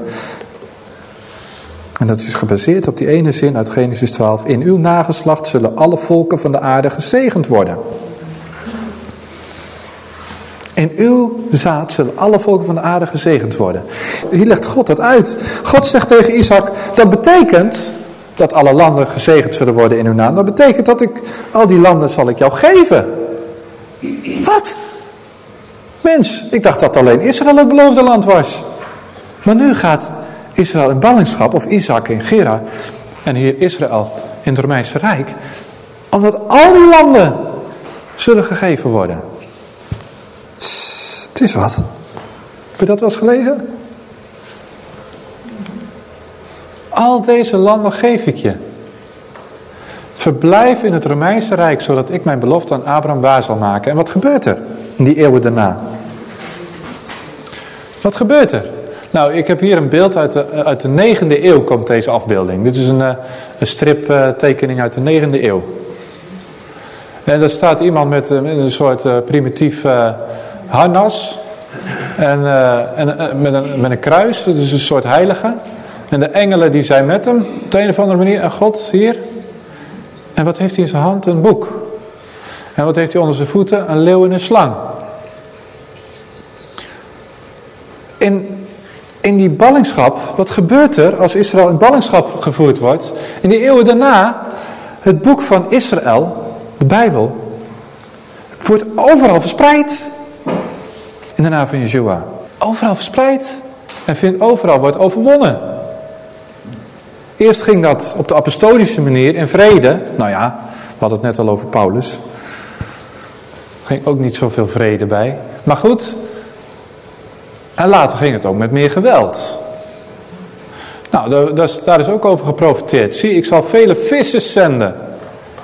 En dat is gebaseerd op die ene zin uit Genesis 12. In uw nageslacht zullen alle volken van de aarde gezegend worden. In uw zaad zullen alle volken van de aarde gezegend worden. Hier legt God dat uit. God zegt tegen Isaac, dat betekent dat alle landen gezegend zullen worden in uw naam. Dat betekent dat ik al die landen zal ik jou geven. Wat? Mens, ik dacht dat alleen Israël het beloofde land was. Maar nu gaat Israël in ballingschap, of Isaac in Gera, en hier Israël in het Romeinse Rijk, omdat al die landen zullen gegeven worden. Het is wat. Heb je dat wel eens gelezen? Al deze landen geef ik je. Verblijf in het Romeinse Rijk, zodat ik mijn belofte aan Abraham waar zal maken. En wat gebeurt er in die eeuwen daarna? Wat gebeurt er? Nou, ik heb hier een beeld uit de, uit de 9e eeuw komt deze afbeelding. Dit is een, eh, een striptekening uit de 9e eeuw. En daar staat iemand met, eh, een soort primitief harnas. En, en met, een, met een kruis, dat is een soort heilige. En de engelen die zijn met hem, op de een of andere manier. En God hier. En wat heeft hij in zijn hand? Een boek. En wat heeft hij onder zijn voeten? Een leeuw en een slang. In, in die ballingschap, wat gebeurt er als Israël in ballingschap gevoerd wordt? In die eeuwen daarna, het boek van Israël, de Bijbel, wordt overal verspreid. In de naam van Yeshua. Overal verspreid. En vindt overal, wordt overwonnen. Eerst ging dat op de apostolische manier in vrede. Nou ja, we hadden het net al over Paulus. Ging ook niet zoveel vrede bij. Maar goed. En later ging het ook met meer geweld. Nou, daar is ook over geprofiteerd. Zie, ik zal vele vissers zenden.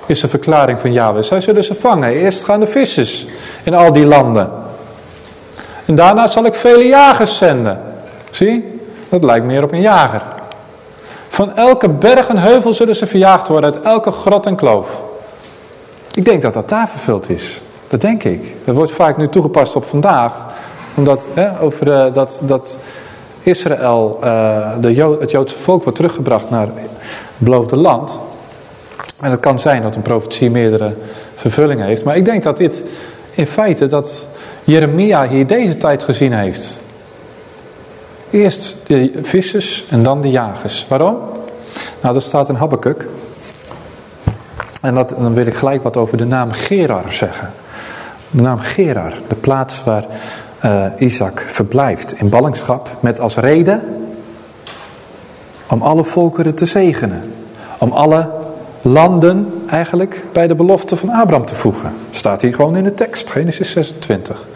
Is de verklaring van Yahweh. Zij zullen ze vangen. Eerst gaan de vissers in al die landen. En daarna zal ik vele jagers zenden. Zie, dat lijkt meer op een jager. Van elke berg en heuvel zullen ze verjaagd worden, uit elke grot en kloof. Ik denk dat dat daar vervuld is. Dat denk ik. Dat wordt vaak nu toegepast op vandaag. Omdat hè, over uh, dat, dat Israël, uh, de Jood, het Joodse volk wordt teruggebracht naar het beloofde land. En het kan zijn dat een profetie meerdere vervullingen heeft. Maar ik denk dat dit in feite, dat Jeremia hier deze tijd gezien heeft. Eerst de vissers en dan de jagers. Waarom? Nou, dat staat in Habakkuk. En dat, dan wil ik gelijk wat over de naam Gerar zeggen. De naam Gerar, de plaats waar uh, Isaac verblijft in ballingschap. Met als reden om alle volkeren te zegenen. Om alle landen eigenlijk bij de belofte van Abraham te voegen. Staat hier gewoon in de tekst, Genesis 26.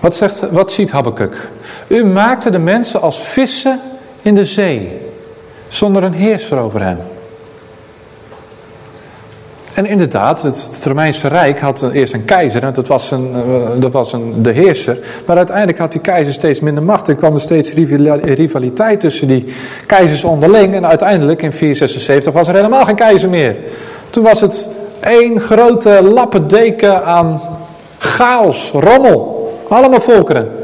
Wat, zegt, wat ziet Habakkuk? U maakte de mensen als vissen in de zee, zonder een heerser over hen. En inderdaad, het, Romeinse Rijk had eerst een keizer, en dat was, een, dat was een, de heerser. Maar uiteindelijk had die keizer steeds minder macht. Er kwam er steeds rivaliteit tussen die keizers onderling. En uiteindelijk in 476 was er helemaal geen keizer meer. Toen was het één grote lappendeken aan chaos, rommel. Allemaal volkeren.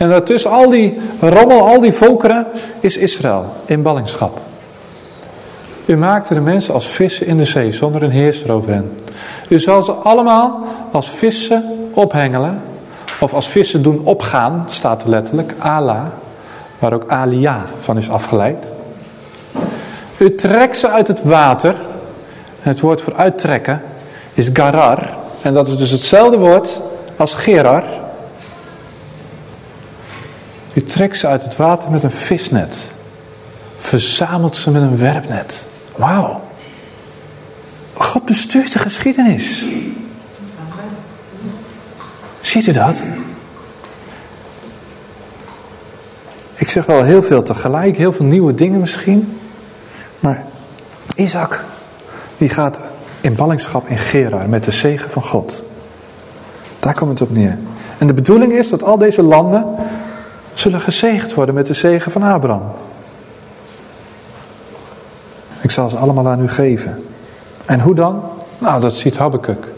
En daartussen al die rommel, al die volkeren, is Israël in ballingschap. U maakte de mensen als vissen in de zee, zonder een heerser over hen. U zal ze allemaal als vissen ophengelen, of als vissen doen opgaan, staat er letterlijk, ala, waar ook alia van is afgeleid. U trekt ze uit het water, het woord voor uittrekken is garar, en dat is dus hetzelfde woord als gerar, u trekt ze uit het water met een visnet. Verzamelt ze met een werpnet. Wauw. God bestuurt de geschiedenis. Ziet u dat? Ik zeg wel heel veel tegelijk, heel veel nieuwe dingen misschien. Maar Isaac, die gaat in ballingschap in Gerar met de zegen van God. Daar komt het op neer. En de bedoeling is dat al deze landen zullen gezegend worden met de zegen van Abraham. Ik zal ze allemaal aan u geven. En hoe dan? Nou, dat ziet Habakkuk.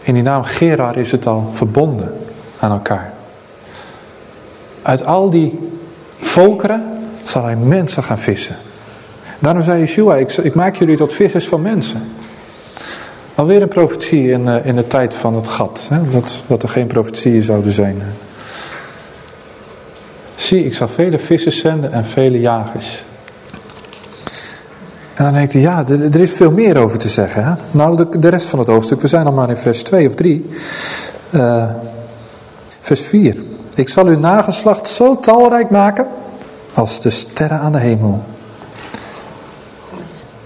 In die naam Gerar is het al verbonden aan elkaar. Uit al die volkeren zal hij mensen gaan vissen. Daarom zei Yeshua, ik, ik maak jullie tot vissers van mensen. Alweer een profetie in, uh, in de tijd van het gat. Hè? Dat er geen profetieën zouden zijn. Zie, ik zal vele vissers zenden en vele jagers. En dan denkt hij, ja, er, is veel meer over te zeggen. Hè? Nou, de, de, rest van het hoofdstuk, we zijn nog maar in vers 2 of 3. Uh, vers 4. Ik zal uw nageslacht zo talrijk maken als de sterren aan de hemel.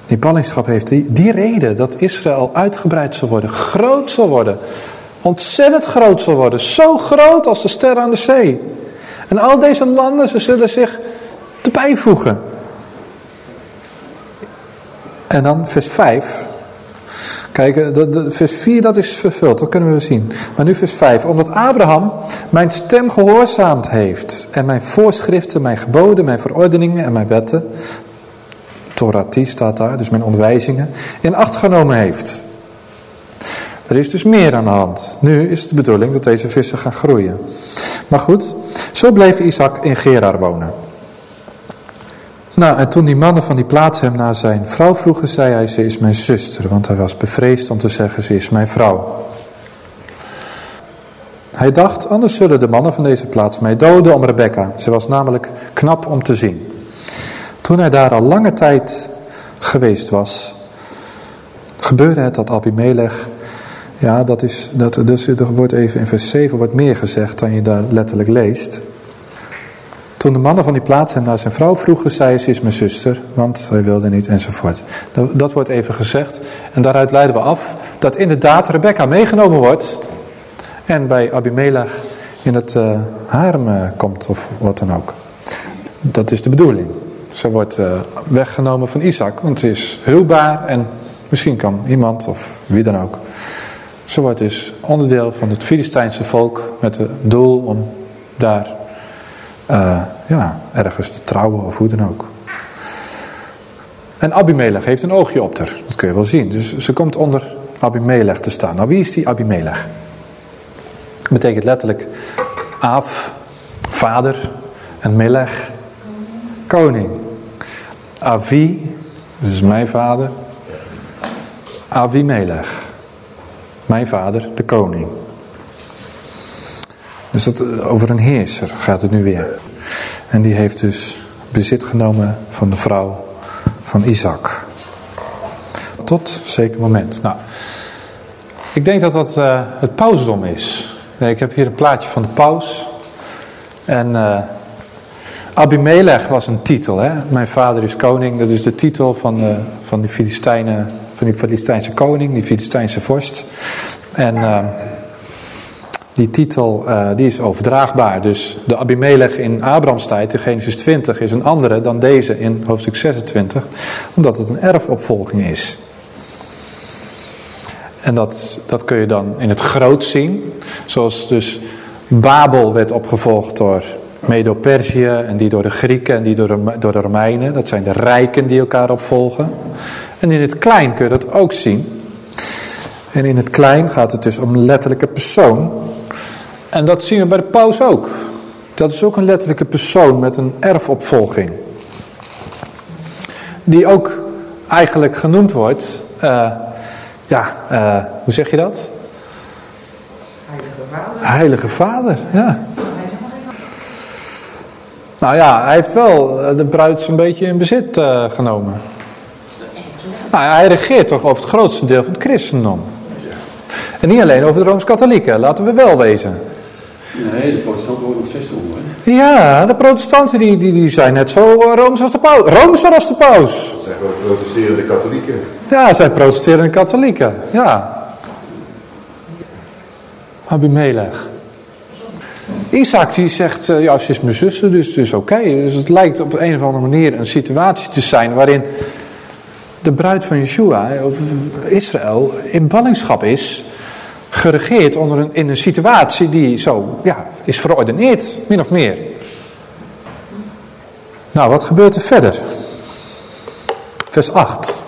Die ballingschap heeft die, die reden dat Israël uitgebreid zal worden, groot zal worden, ontzettend groot zal worden, zo groot als de sterren aan de zee. En al deze landen, ze zullen zich erbij voegen. En dan vers 5. Kijk, de, vers 4 dat is vervuld, dat kunnen we zien. Maar nu vers 5. Omdat Abraham mijn stem gehoorzaamd heeft. En mijn voorschriften, mijn geboden, mijn verordeningen en mijn wetten. Torati staat daar, dus mijn onderwijzingen. In acht genomen heeft. Er is dus meer aan de hand. Nu is het de bedoeling dat deze vissen gaan groeien. Maar goed, zo bleef Isaac in Gerar wonen. Nou, en toen die mannen van die plaats hem naar zijn vrouw vroegen, zei hij, ze is mijn zuster. Want hij was bevreesd om te zeggen, ze is mijn vrouw. Hij dacht, anders zullen de mannen van deze plaats mij doden om Rebecca. Ze was namelijk knap om te zien. Toen hij daar al lange tijd geweest was, gebeurde het dat Abimelech, ja, dat is, dat, dus er wordt even in vers 7 wordt meer gezegd dan je daar letterlijk leest. Toen de mannen van die plaats hem naar zijn vrouw vroegen, zei ze is mijn zuster, want hij wilde niet enzovoort. Dat, dat wordt even gezegd en daaruit leiden we af dat inderdaad Rebecca meegenomen wordt en bij Abimelech in het uh, harem uh, komt of wat dan ook. Dat is de bedoeling. Ze wordt uh, weggenomen van Isaac, want ze is hulpbaar en misschien kan iemand of wie dan ook. Ze dus onderdeel van het Filistijnse volk met het doel om daar uh, ja, ergens te trouwen of hoe dan ook. En Abimelech heeft een oogje op haar. Dat kun je wel zien. Dus ze komt onder Abimelech te staan. Nou, wie is die Abimelech? Dat betekent letterlijk Af, vader, en Melech, koning. Avi, dat is mijn vader. Avimelech, mijn vader, de koning. Dus dat, over een heerser gaat het nu weer. En die heeft dus bezit genomen van de vrouw van Isaac. Tot zeker moment. Nou, ik denk dat dat uh, het pausdom is. Nee, ik heb hier een plaatje van de paus. En uh, Abimelech was een titel. Hè? Mijn vader is koning. Dat is de titel van, uh, van die Filistijnen, van die Filistijnse koning, die Filistijnse vorst. En die titel uh, die is overdraagbaar. Dus de Abimelech in Abrahams tijd, in Genesis 20, is een andere dan deze in hoofdstuk 26. Omdat het een erfopvolging is. En dat, dat kun je dan in het groot zien. Zoals dus Babel werd opgevolgd door Medo-Perzië en die door de Grieken en die door de, door de Romeinen. Dat zijn de rijken die elkaar opvolgen. En in het klein kun je dat ook zien. En in het klein gaat het dus om letterlijke persoon. En dat zien we bij de paus ook. Dat is ook een letterlijke persoon met een erfopvolging. Die ook eigenlijk genoemd wordt, uh, ja, uh, hoe zeg je dat? Heilige Vader. Heilige Vader, ja. Nou ja, hij heeft wel de bruid een beetje in bezit uh, genomen. Nou, hij regeert toch over het grootste deel van het christendom. En niet alleen over de Rooms-Katholieken, laten we wel wezen. Nee, de protestanten worden nog steeds onder. Hè? Ja, de protestanten die, die, die zijn net zo rooms als de paus. Roomser als de paus. Dat zijn gewoon protesterende katholieken. Ja, zijn protesterende katholieken. Ja. Abimelech. Isaac die zegt, uh, ja, ze is mijn zuster, dus het is oké. Okay. Dus het lijkt op een of andere manier een situatie te zijn waarin de bruid van Yeshua, of Israël, in ballingschap is geregeerd onder een, in een situatie die zo ja, is verordeneerd, min of meer. Nou, wat gebeurt er verder? Vers 8.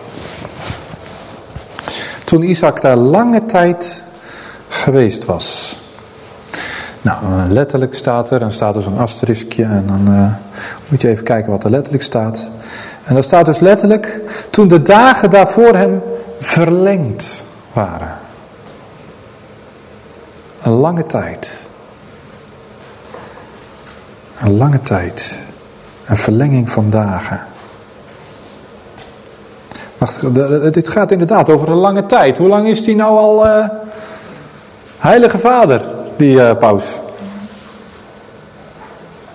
toen Isaac daar lange tijd geweest was. Nou, letterlijk staat er, dan staat er zo'n asteriskje en dan uh, moet je even kijken wat er letterlijk staat. En dan staat dus letterlijk, toen de dagen daarvoor hem verlengd waren. Een lange tijd. Een lange tijd. Een verlenging van dagen. Wacht, dit gaat inderdaad over een lange tijd. Hoe lang is die nou al uh, heilige vader, die uh, paus?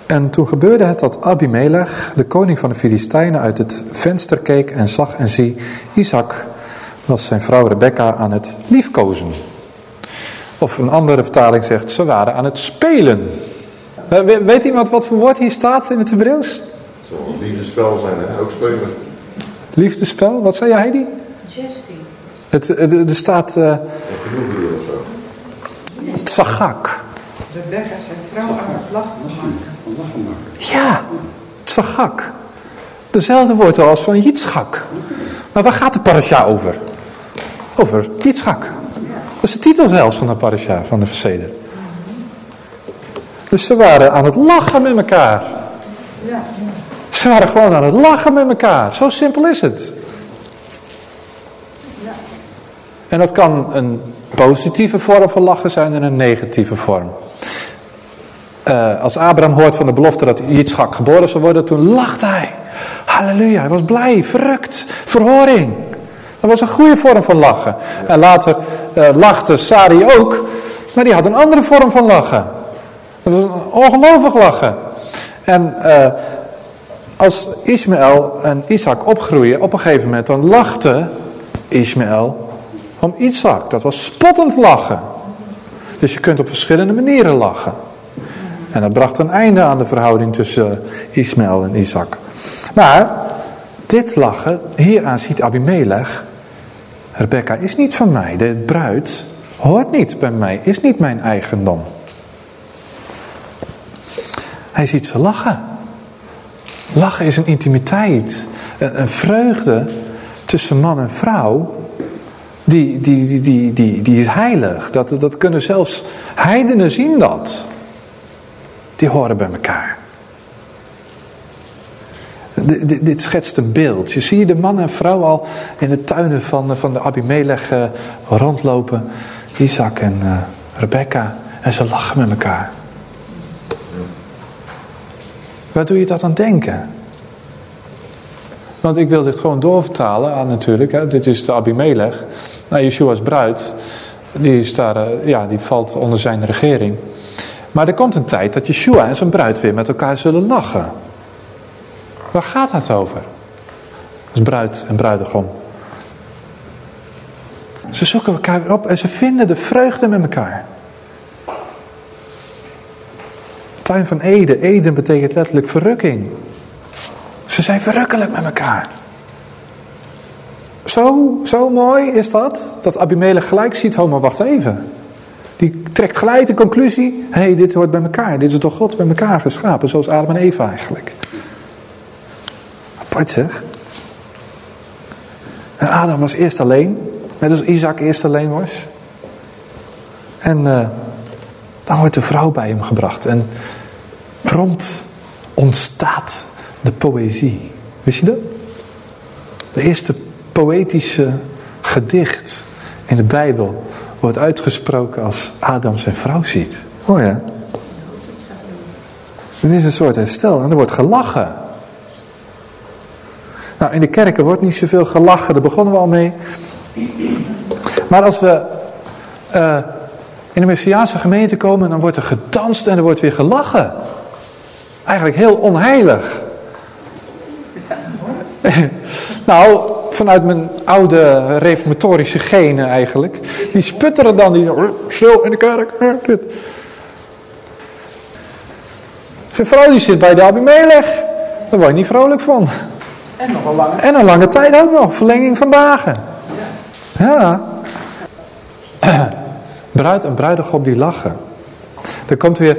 En toen gebeurde het dat Abimelech, de koning van de Filistijnen, uit het venster keek en zag en zie, Isaac was zijn vrouw Rebecca aan het liefkozen. Of een andere vertaling zegt, ze waren aan het spelen. Weet iemand wat voor woord hier staat in het Hebreeuws? Het zal een liefdespel zijn, hè? ook spelen. Liefdespel, wat zei jij Heidi? Jesting. Het, het, er staat... Uh, Tsagak. Rebecca zijn vrouw aan het lachen maken. Ja, tsagak. Dezelfde woord als van Yitzchak. Maar waar gaat de parasha over? Over Yitzchak. Dat is de titel zelfs van de parasha, van de verseder. Dus ze waren aan het lachen met elkaar. Ze waren gewoon aan het lachen met elkaar. Zo simpel is het. En dat kan een positieve vorm van lachen zijn en een negatieve vorm. Uh, als Abraham hoort van de belofte dat Yitzchak geboren zou worden, toen lachte hij. Halleluja, hij was blij, verrukt, verhoring. Dat was een goede vorm van lachen. En later uh, lachte Sari ook, maar die had een andere vorm van lachen. Dat was een ongelooflijk lachen. En uh, als Ismaël en Isaac opgroeien, op een gegeven moment, dan lachte Ismaël om Isaac. Dat was spottend lachen. Dus je kunt op verschillende manieren lachen. En dat bracht een einde aan de verhouding tussen Ismaël en Isaac. Maar dit lachen, hieraan ziet Abimelech, Rebecca is niet van mij, de bruid hoort niet bij mij, is niet mijn eigendom. Hij ziet ze lachen. Lachen is een intimiteit, een, een vreugde tussen man en vrouw. Die, die, die, die, die, is heilig. Dat, dat kunnen zelfs heidenen zien dat. Die horen bij elkaar. D dit schetst een beeld. Je ziet de man en vrouw al in de tuinen van, van de Abimelech uh, rondlopen. Isaac en uh, Rebecca. En ze lachen met elkaar. Waar doe je dat aan denken? Want ik wil dit gewoon doorvertalen aan natuurlijk. Hè, dit is de Abimelech. Nou, Yeshua's bruid. Die, is uh, ja, die valt onder zijn regering. Maar er komt een tijd dat Yeshua en zijn bruid weer met elkaar zullen lachen. Waar gaat het over? Als bruid en bruidegom. Ze zoeken elkaar weer op en ze vinden de vreugde met elkaar. tuin van Eden. Eden betekent letterlijk verrukking. Ze zijn verrukkelijk met elkaar. Zo, zo mooi is dat, dat Abimelech gelijk ziet, oh maar wacht even. Die trekt gelijk de conclusie, hé hey, dit hoort bij elkaar. Dit is door God bij elkaar geschapen, zoals Adam en Eva eigenlijk. Apart zeg. Adam was eerst alleen, net als Isaac eerst alleen was. En uh, dan wordt de vrouw bij hem gebracht. En prompt ontstaat de poëzie. Wist je dat? De eerste poëtische gedicht in de Bijbel wordt uitgesproken als Adam zijn vrouw ziet. Oh ja. Het is een soort herstel en er wordt gelachen. Nou, in de kerken wordt niet zoveel gelachen, daar begonnen we al mee. Maar als we uh, in de Messiaanse gemeente komen, dan wordt er gedanst en er wordt weer gelachen. Eigenlijk heel onheilig. nou, vanuit mijn oude reformatorische genen eigenlijk. Die sputteren dan, die stil in de kerk. Dit. Zijn vrouw die zit bij de Abimelech. Daar word je niet vrolijk van. En nog een lange En een lange tijd ook nog. Verlenging van dagen. Ja. Bruid en bruidegom die lachen. Er komt weer,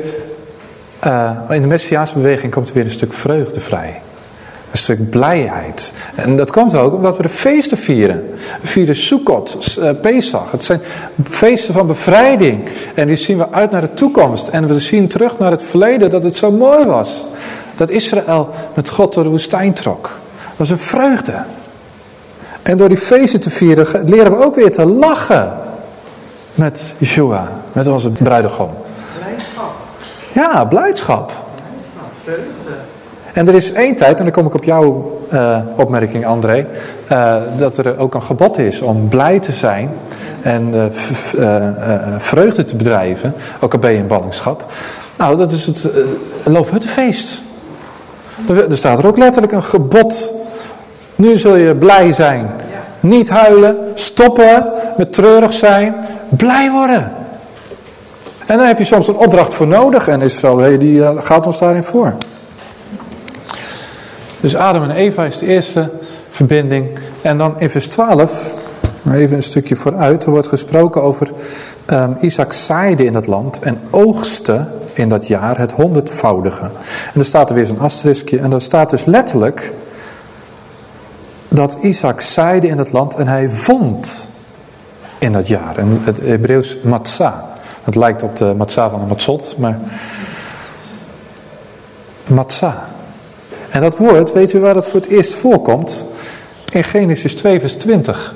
uh, in de Messiaanse beweging komt er weer een stuk vreugde vrij. Een stuk blijheid. En dat komt ook omdat we de feesten vieren. We vieren Sukkot, eh, Pesach. Het zijn feesten van bevrijding. En die zien we uit naar de toekomst. En we zien terug naar het verleden dat het zo mooi was. Dat Israël met God door de woestijn trok. Dat was een vreugde. En door die feesten te vieren leren we ook weer te lachen. Met Yeshua, met onze bruidegom. Blijdschap. Ja, blijdschap. Blijdschap. Vreugde. En er is één tijd, en dan kom ik op jouw eh, opmerking André, eh, dat er ook een gebod is om blij te zijn en eh, vreugde te bedrijven, ook al ben je in ballingschap. Nou, dat is het Loofhuttenfeest. Er, er staat er ook letterlijk een gebod. Nu zul je blij zijn. Niet huilen, stoppen met treurig zijn, blij worden. En daar heb je soms een opdracht voor nodig en Israël die gaat ons daarin voor. Dus Adam en Eva is de eerste verbinding. En dan in vers 12, even een stukje vooruit, er wordt gesproken over um, Isaac zaaide in het land en oogste in dat jaar het honderdvoudige. En er staat er weer zo'n asteriskje en daar staat dus letterlijk dat Isaac zaaide in het land en hij vond in dat jaar. En het Hebreeuws matzah. Het lijkt op de matzah van een matzot, maar matzah. En dat woord, weet u waar het voor het eerst voorkomt? In Genesis 2 vers 20.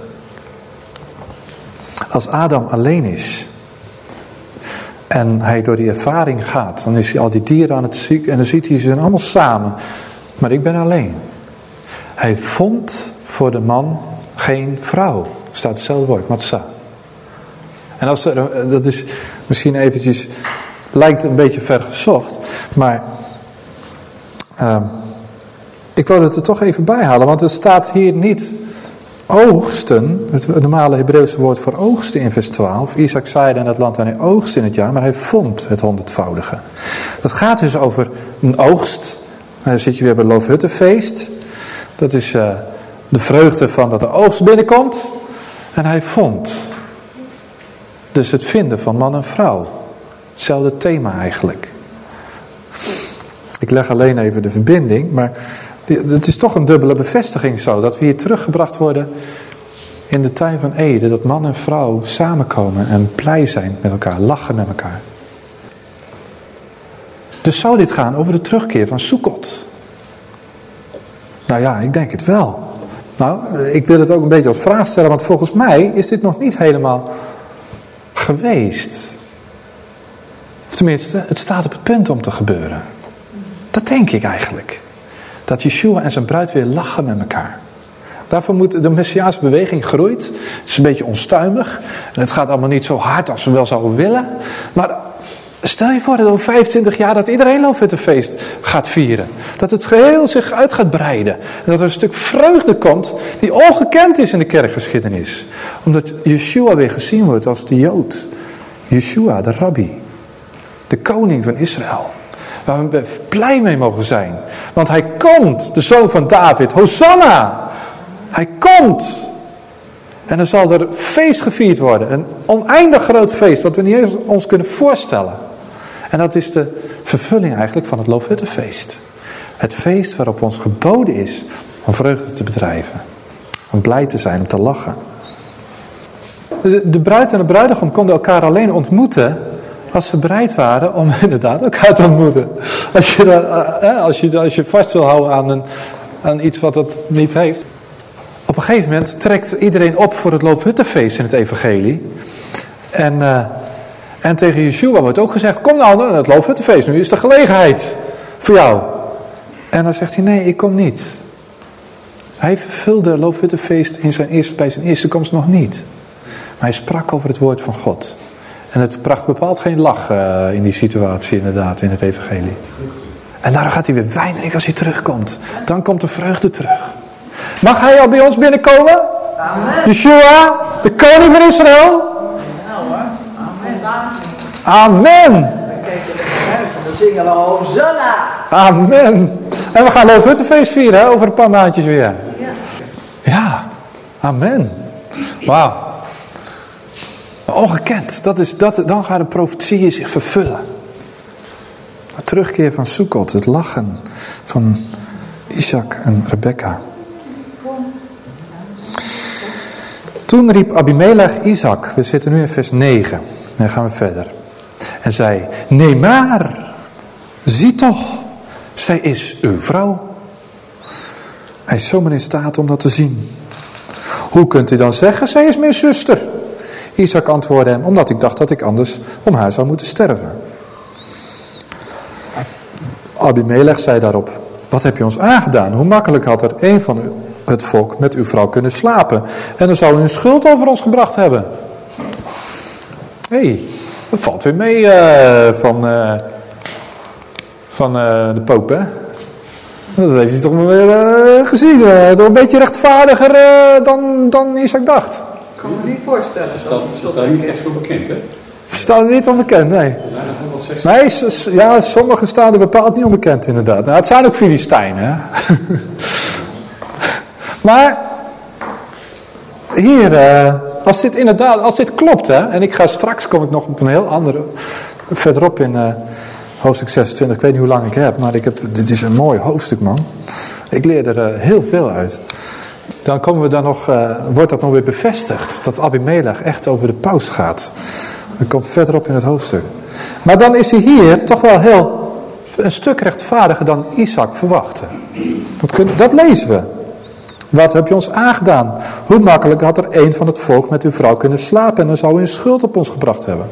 Als Adam alleen is. En hij door die ervaring gaat. Dan is hij al die dieren aan het ziek. En dan ziet hij ze allemaal samen. Maar ik ben alleen. Hij vond voor de man geen vrouw. Staat hetzelfde woord, matza. En als dat is misschien eventjes, lijkt een beetje ver gezocht. Maar uh, ik wil het er toch even bij halen. Want er staat hier niet oogsten. Het normale Hebreeuwse woord voor oogsten in vers 12. Isaac zaaide in het land en hij oogst in het jaar. Maar hij vond het honderdvoudige. Dat gaat dus over een oogst. Dan zit je weer bij Loofhuttenfeest. Dat is uh, de vreugde van dat de oogst binnenkomt. En hij vond. Dus het vinden van man en vrouw. Hetzelfde thema eigenlijk. Ik leg alleen even de verbinding, maar het is toch een dubbele bevestiging zo. Dat we hier teruggebracht worden in de tuin van Ede. Dat man en vrouw samenkomen en blij zijn met elkaar, lachen met elkaar. Dus zou dit gaan over de terugkeer van Sukkot? Nou ja, ik denk het wel. Nou, ik wil het ook een beetje als vraag stellen, want volgens mij is dit nog niet helemaal geweest. Of tenminste, het staat op het punt om te gebeuren. Dat denk ik eigenlijk. Dat Yeshua en zijn bruid weer lachen met elkaar. Daarvoor moet de Messiaanse beweging groeit. Het is een beetje onstuimig. En het gaat allemaal niet zo hard als we wel zouden willen. Maar stel je voor dat over 25 jaar dat iedereen Loofhuttenfeest gaat vieren. Dat het geheel zich uit gaat breiden. En dat er een stuk vreugde komt die ongekend is in de kerkgeschiedenis. Omdat Yeshua weer gezien wordt als de Jood. Yeshua, de rabbi. De koning van Israël. Waar we blij mee mogen zijn. Want hij komt, de zoon van David. Hosanna! Hij komt. En dan zal er feest gevierd worden. Een oneindig groot feest. Wat we niet eens ons kunnen voorstellen. En dat is de vervulling eigenlijk van het Loofhuttenfeest. Het feest waarop ons geboden is om vreugde te bedrijven. Om blij te zijn, om te lachen. De, de bruid en de bruidegom konden elkaar alleen ontmoeten als ze bereid waren om inderdaad elkaar te ontmoeten. Als je, als je, als je vast wil houden aan, een, aan iets wat het niet heeft. Op een gegeven moment trekt iedereen op voor het Loofhuttenfeest in het evangelie. En, uh, en tegen Yeshua wordt ook gezegd, kom nou naar het Loofhuttenfeest, nu is de gelegenheid voor jou. En dan zegt hij, nee, ik kom niet. Hij vervulde Loofhuttenfeest in zijn eerste, bij zijn eerste komst nog niet. Maar hij sprak over het woord van God. En het bracht bepaald geen lach uh, in die situatie inderdaad in het evangelie. En daarom gaat hij weer wijn drinken als hij terugkomt. Dan komt de vreugde terug. Mag hij al bij ons binnenkomen? Amen. Yeshua, de koning van Israël? Amen. Amen. Dan kijken we zingen Hosanna. Amen. En we gaan Loofhuttenfeest vieren hè, over een paar maandjes weer. Ja. Ja, amen. Wauw. Ongekend. Dat is, dat, dan gaan de profetieën zich vervullen. De terugkeer van Sukkot, het lachen van Isaac en Rebecca. Toen riep Abimelech Isaac, we zitten nu in vers 9, dan gaan we verder. En zei, nee maar, zie toch, zij is uw vrouw. Hij is zomaar in staat om dat te zien. Hoe kunt u dan zeggen, zij is mijn zuster? Isaac antwoordde hem, omdat ik dacht dat ik anders om haar zou moeten sterven. Abimelech zei daarop, wat heb je ons aangedaan? Hoe makkelijk had er een van het volk met uw vrouw kunnen slapen? En dan zou u een schuld over ons gebracht hebben. Hé, hey, dat valt weer mee uh, van, uh, van uh, de poop, hè? Dat heeft hij toch weer gezien. toch een beetje rechtvaardiger dan, dan Isaac dacht. Ik kan me niet voorstellen. Ze staat, ze staat niet echt zo bekend, hè? Ze staan niet onbekend, nee. Nee, ja, sommige staan er bepaald niet onbekend inderdaad. Nou, het zijn ook Filistijnen. Hè? maar, hier, uh, als dit inderdaad, als dit klopt, hè, en ik ga straks, kom ik nog op een heel andere, verderop in uh, hoofdstuk 26, ik weet niet hoe lang ik heb, maar ik heb, dit is een mooi hoofdstuk man. Ik leer er uh, heel veel uit. Dan komen we dan nog, wordt dat nog weer bevestigd, dat Abimelech echt over de paus gaat. Dat komt verderop in het hoofdstuk. Maar dan is hij hier toch wel heel een stuk rechtvaardiger dan Isaac verwachtte. Dat, kun, dat lezen we. Wat heb je ons aangedaan? Hoe makkelijk had er een van het volk met uw vrouw kunnen slapen en dan zou u een schuld op ons gebracht hebben.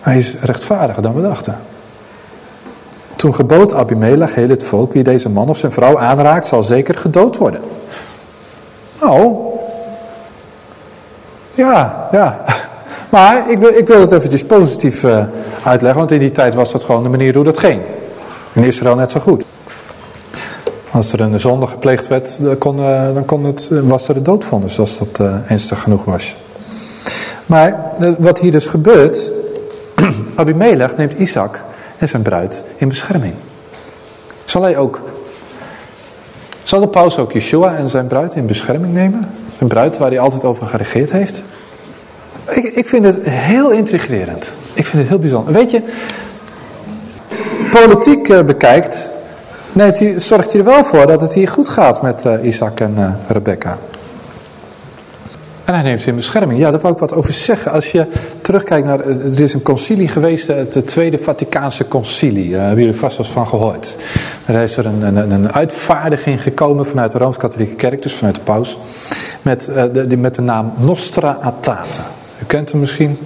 Hij is rechtvaardiger dan we dachten. Toen gebood Abimelech heel het volk, wie deze man of zijn vrouw aanraakt, zal zeker gedood worden. Nou, ja, ja. Maar ik wil, ik wil het eventjes positief uh, uitleggen, want in die tijd was dat gewoon de manier hoe dat ging. In Israël net zo goed. Als er een zonde gepleegd werd, dan, kon, uh, dan kon het, was er een doodvonnis als dat uh, ernstig genoeg was. Maar wat hier dus gebeurt, Abimelech neemt Isaac en zijn bruid in bescherming. Zal hij ook, zal de paus ook Yeshua en zijn bruid in bescherming nemen? Zijn bruid waar hij altijd over geregeerd heeft? Ik, ik vind het heel intrigerend. Ik vind het heel bijzonder. Weet je, politiek uh, bekijkt, nee, zorgt hij er wel voor dat het hier goed gaat met uh, Isaac en uh, Rebecca. En hij neemt ze in bescherming. Ja, daar wil ik wat over zeggen. Als je terugkijkt naar, er is een concilie geweest, het Tweede Vaticaanse Concilie. Daar hebben jullie vast wel eens van gehoord. Er is er een, een, een uitvaardiging gekomen vanuit de Rooms-Katholieke Kerk, dus vanuit de paus. Met, de, met de naam Nostra Aetate. U kent hem misschien.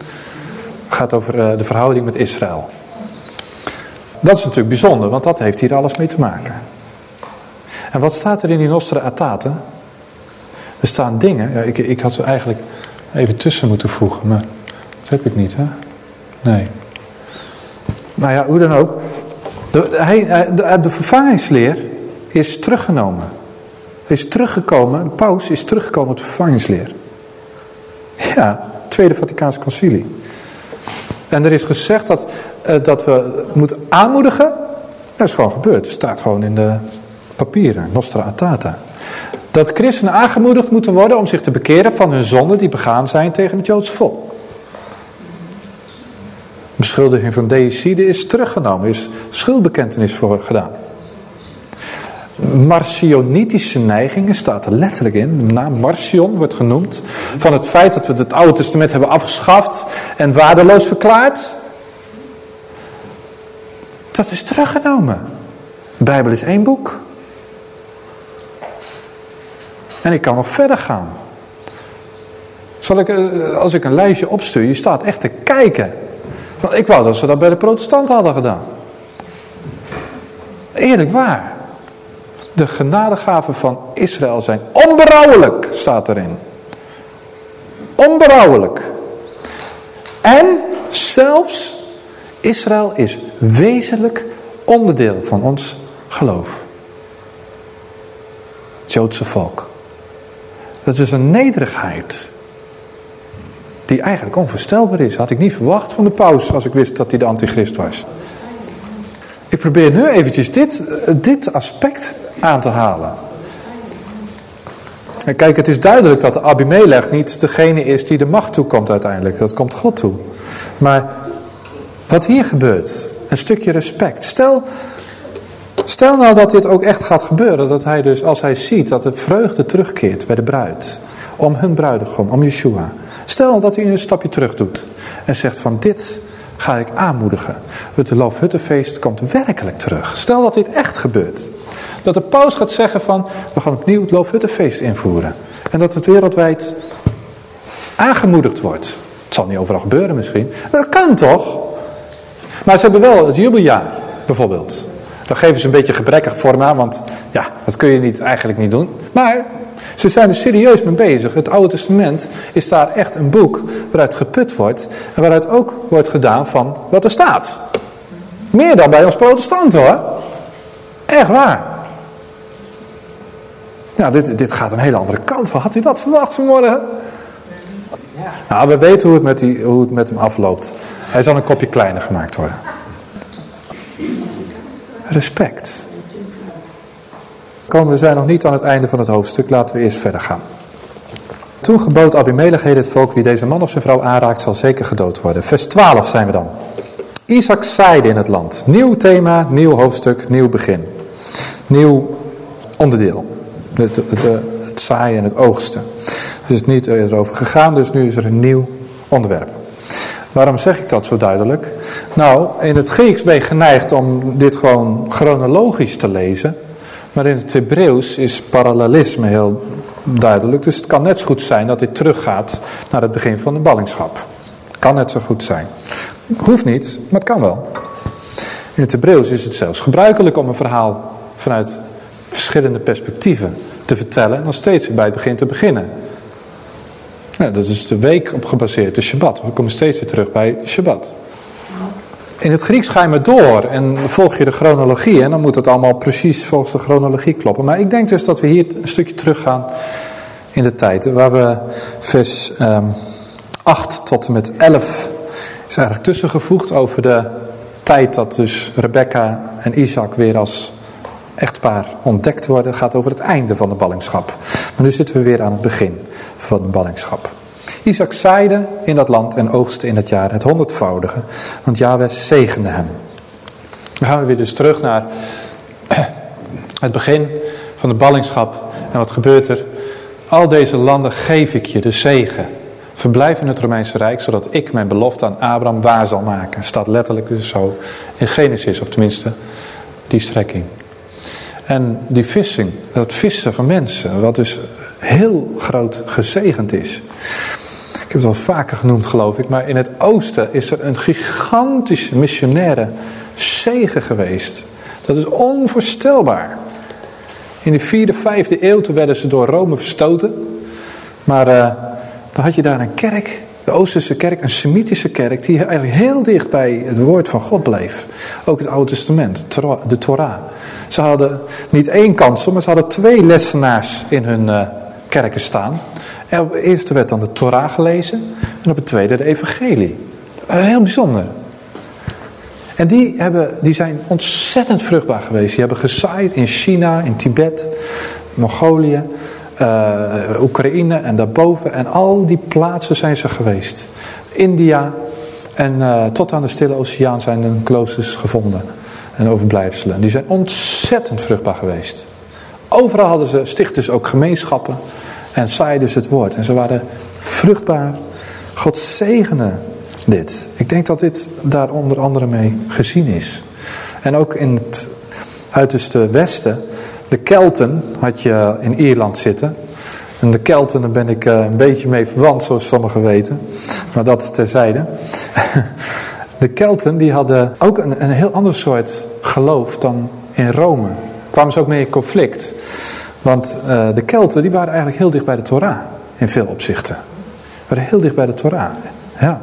Het gaat over de verhouding met Israël. Dat is natuurlijk bijzonder, want dat heeft hier alles mee te maken. En wat staat er in die Nostra Aetate? Er staan dingen, ja, ik, ik had ze eigenlijk even tussen moeten voegen, maar dat heb ik niet, hè? Nee. Nou ja, hoe dan ook. De, hij, de, de vervangingsleer is teruggenomen. Is teruggekomen, de paus is teruggekomen op de vervangingsleer. Ja, Tweede Vaticaanse Concilie. En er is gezegd dat, uh, dat we moeten aanmoedigen. Dat is gewoon gebeurd. Het staat gewoon in de papieren. Nostra Aetate. Dat christenen aangemoedigd moeten worden om zich te bekeren van hun zonden die begaan zijn tegen het Joodse volk. Beschuldiging van deicide is teruggenomen. is schuldbekentenis voor gedaan. Marcionitische neigingen staat er letterlijk in. De naam Marcion wordt genoemd. Van het feit dat we het Oude Testament hebben afgeschaft en waardeloos verklaard. Dat is teruggenomen. De Bijbel is één boek. En ik kan nog verder gaan. Zal ik, eh, als ik een lijstje opstuur, je staat echt te kijken. Want ik wou dat ze dat bij de protestanten hadden gedaan. Eerlijk waar. De genadegaven van Israël zijn onberouwelijk, staat erin. Onberouwelijk. En zelfs Israël is wezenlijk onderdeel van ons geloof. Het Joodse volk. Dat is een nederigheid. Die eigenlijk onvoorstelbaar is. Had ik niet verwacht van de paus als ik wist dat hij de antichrist was. Ik probeer nu eventjes dit, dit aspect aan te halen. En kijk, het is duidelijk dat Abimelech niet degene is die de macht toekomt uiteindelijk. Dat komt God toe. Maar wat hier gebeurt, een stukje respect. Stel, Stel nou dat dit ook echt gaat gebeuren. Dat hij dus, als hij ziet dat de vreugde terugkeert bij de bruid. Om hun bruidegom, om Yeshua. Stel dat hij een stapje terug doet. En zegt van dit ga ik aanmoedigen. Het Loofhuttenfeest komt werkelijk terug. Stel dat dit echt gebeurt. Dat de paus gaat zeggen van we gaan opnieuw het Loofhuttenfeest invoeren. En dat het wereldwijd aangemoedigd wordt. Het zal niet overal gebeuren misschien. Dat kan toch? Maar ze hebben wel het jubeljaar bijvoorbeeld. Dan geven ze een beetje gebrekkig vorm aan, want ja, dat kun je niet, eigenlijk niet doen. Maar ze zijn er serieus mee bezig. Het Oude Testament is daar echt een boek waaruit geput wordt. En waaruit ook wordt gedaan van wat er staat. Meer dan bij ons protestanten hoor. Echt waar. Ja, dit, dit gaat een hele andere kant. Had u dat verwacht vanmorgen? Nou, we weten hoe het, met die, hoe het met hem afloopt. Hij zal een kopje kleiner gemaakt worden. Respect. Komen we zijn nog niet aan het einde van het hoofdstuk. Laten we eerst verder gaan. Toen gebood Abimelech het volk wie deze man of zijn vrouw aanraakt zal zeker gedood worden. Vers 12 zijn we dan. Isaac zaaide in het land. Nieuw thema, nieuw hoofdstuk, nieuw begin. Nieuw onderdeel. Het, het, het, het zaaien en het oogsten. Dus het is niet erover gegaan, dus nu is er een nieuw onderwerp. Waarom zeg ik dat zo duidelijk? Nou, in het Grieks ben je geneigd om dit gewoon chronologisch te lezen. Maar in het Hebreeuws is parallelisme heel duidelijk. Dus het kan net zo goed zijn dat dit teruggaat naar het begin van de ballingschap. Kan net zo goed zijn. Hoeft niet, maar het kan wel. In het Hebreeuws is het zelfs gebruikelijk om een verhaal vanuit verschillende perspectieven te vertellen. En dan steeds bij het begin te beginnen. Ja, dat is de week op gebaseerd, de Shabbat. We komen steeds weer terug bij Shabbat. In het Grieks ga je maar door en volg je de chronologie. En dan moet het allemaal precies volgens de chronologie kloppen. Maar ik denk dus dat we hier een stukje teruggaan in de tijd. Waar we vers um, ehm, 8 tot en met 11 is eigenlijk tussengevoegd over de tijd dat dus Rebecca en Isaac weer als echtpaar ontdekt worden. Gaat over het einde van de ballingschap. Maar nu zitten we weer aan het begin van de ballingschap. Isaac zaaide in dat land en oogste in dat jaar het honderdvoudige, want Yahweh zegende hem. Dan gaan we weer dus terug naar het begin van de ballingschap. En wat gebeurt er? Al deze landen geef ik je de zegen. Verblijf in het Romeinse Rijk, zodat ik mijn belofte aan Abraham waar zal maken. Staat letterlijk dus zo in Genesis, of tenminste die strekking. En die vissing, dat vissen van mensen, wat dus heel groot gezegend is. Ik heb het al vaker genoemd geloof ik, maar in het oosten is er een gigantische missionaire zegen geweest. Dat is onvoorstelbaar. In de vierde, vijfde eeuw toen werden ze door Rome verstoten. Maar uh, dan had je daar een kerk, de Oosterse kerk, een Semitische kerk, die eigenlijk heel dicht bij het woord van God bleef. Ook het Oude Testament, de Torah. Ze hadden niet één kansel, maar ze hadden twee lessenaars in hun uh, kerken staan. En op het eerste werd dan de Torah gelezen en op het tweede de evangelie. heel bijzonder. En die, hebben, die zijn ontzettend vruchtbaar geweest. Die hebben gezaaid in China, in Tibet, Mongolië, uh, Oekraïne en daarboven. En al die plaatsen zijn ze geweest. India en uh, tot aan de Stille Oceaan zijn er kloosters gevonden. En overblijfselen. Die zijn ontzettend vruchtbaar geweest. Overal hadden ze, stichten ze ook gemeenschappen en zaaiden ze het woord. En ze waren vruchtbaar. God zegene dit. Ik denk dat dit daar onder andere mee gezien is. En ook in het uiterste westen, de Kelten had je in Ierland zitten. En de Kelten, daar ben ik eh, een beetje mee verwant, zoals sommigen weten. Maar dat terzijde. De Kelten die hadden ook een, een heel ander soort geloof dan in Rome. Kwamen ze ook mee in conflict. Want uh, de Kelten die waren eigenlijk heel dicht bij de Torah. In veel opzichten. Waren heel dicht bij de Torah. Ja.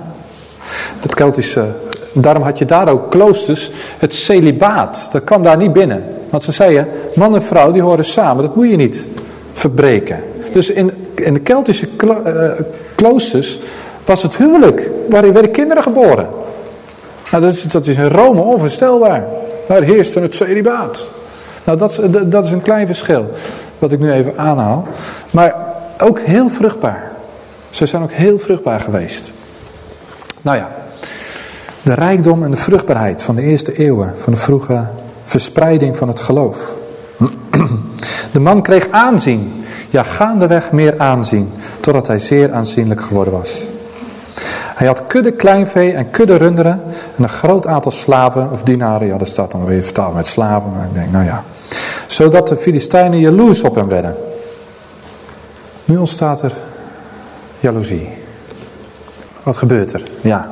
Het Keltische, daarom had je daar ook kloosters. Het celibaat, dat kwam daar niet binnen. Want ze zeiden, man en vrouw die horen samen. Dat moet je niet verbreken. Dus in, in de Keltische uh, kloosters was het huwelijk. Waarin werden kinderen geboren. Nou, dat is, dat is in Rome onvoorstelbaar. Daar heerst het celibaat. Nou, dat, dat is een klein verschil. Wat ik nu even aanhaal. Maar ook heel vruchtbaar. Ze zijn ook heel vruchtbaar geweest. Nou ja. De rijkdom en de vruchtbaarheid van de eerste eeuwen. Van de vroege verspreiding van het geloof. De man kreeg aanzien, ja gaandeweg meer aanzien, totdat hij zeer aanzienlijk geworden was. Hij had kudde kleinvee en kudde runderen en een groot aantal slaven of dienaren. Ja, dat staat dan weer vertaald met slaven, maar ik denk, nou ja. Zodat de Filistijnen jaloers op hem werden. Nu ontstaat er jaloezie. Wat gebeurt er? Ja,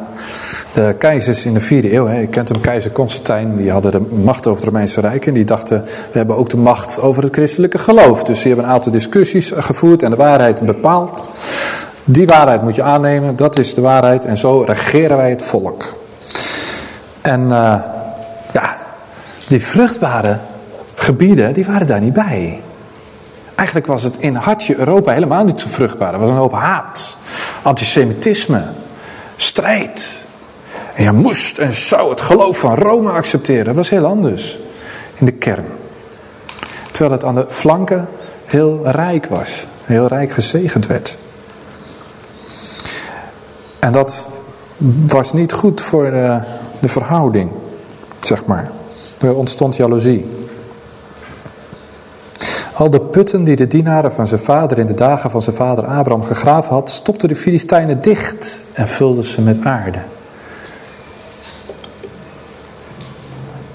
de keizers in de vierde eeuw, hè, je kent hem, keizer Constantijn, die hadden de macht over het Romeinse Rijk. En die dachten, we hebben ook de macht over het christelijke geloof. Dus die hebben een aantal discussies gevoerd en de waarheid bepaald. Die waarheid moet je aannemen, dat is de waarheid. En zo regeren wij het volk. En uh, ja, die vruchtbare gebieden, die waren daar niet bij. Eigenlijk was het in hartje Europa helemaal niet zo vruchtbaar. Er was een hoop haat, antisemitisme, strijd. En je moest en zou het geloof van Rome accepteren. Dat was heel anders in de kern. Terwijl het aan de flanken heel rijk was. Heel rijk gezegend werd. En dat was niet goed voor de, de verhouding, zeg maar. Er ontstond jaloezie. Al de putten die de dienaren van zijn vader in de dagen van zijn vader Abraham gegraven had, stopten de Filistijnen dicht en vulden ze met aarde.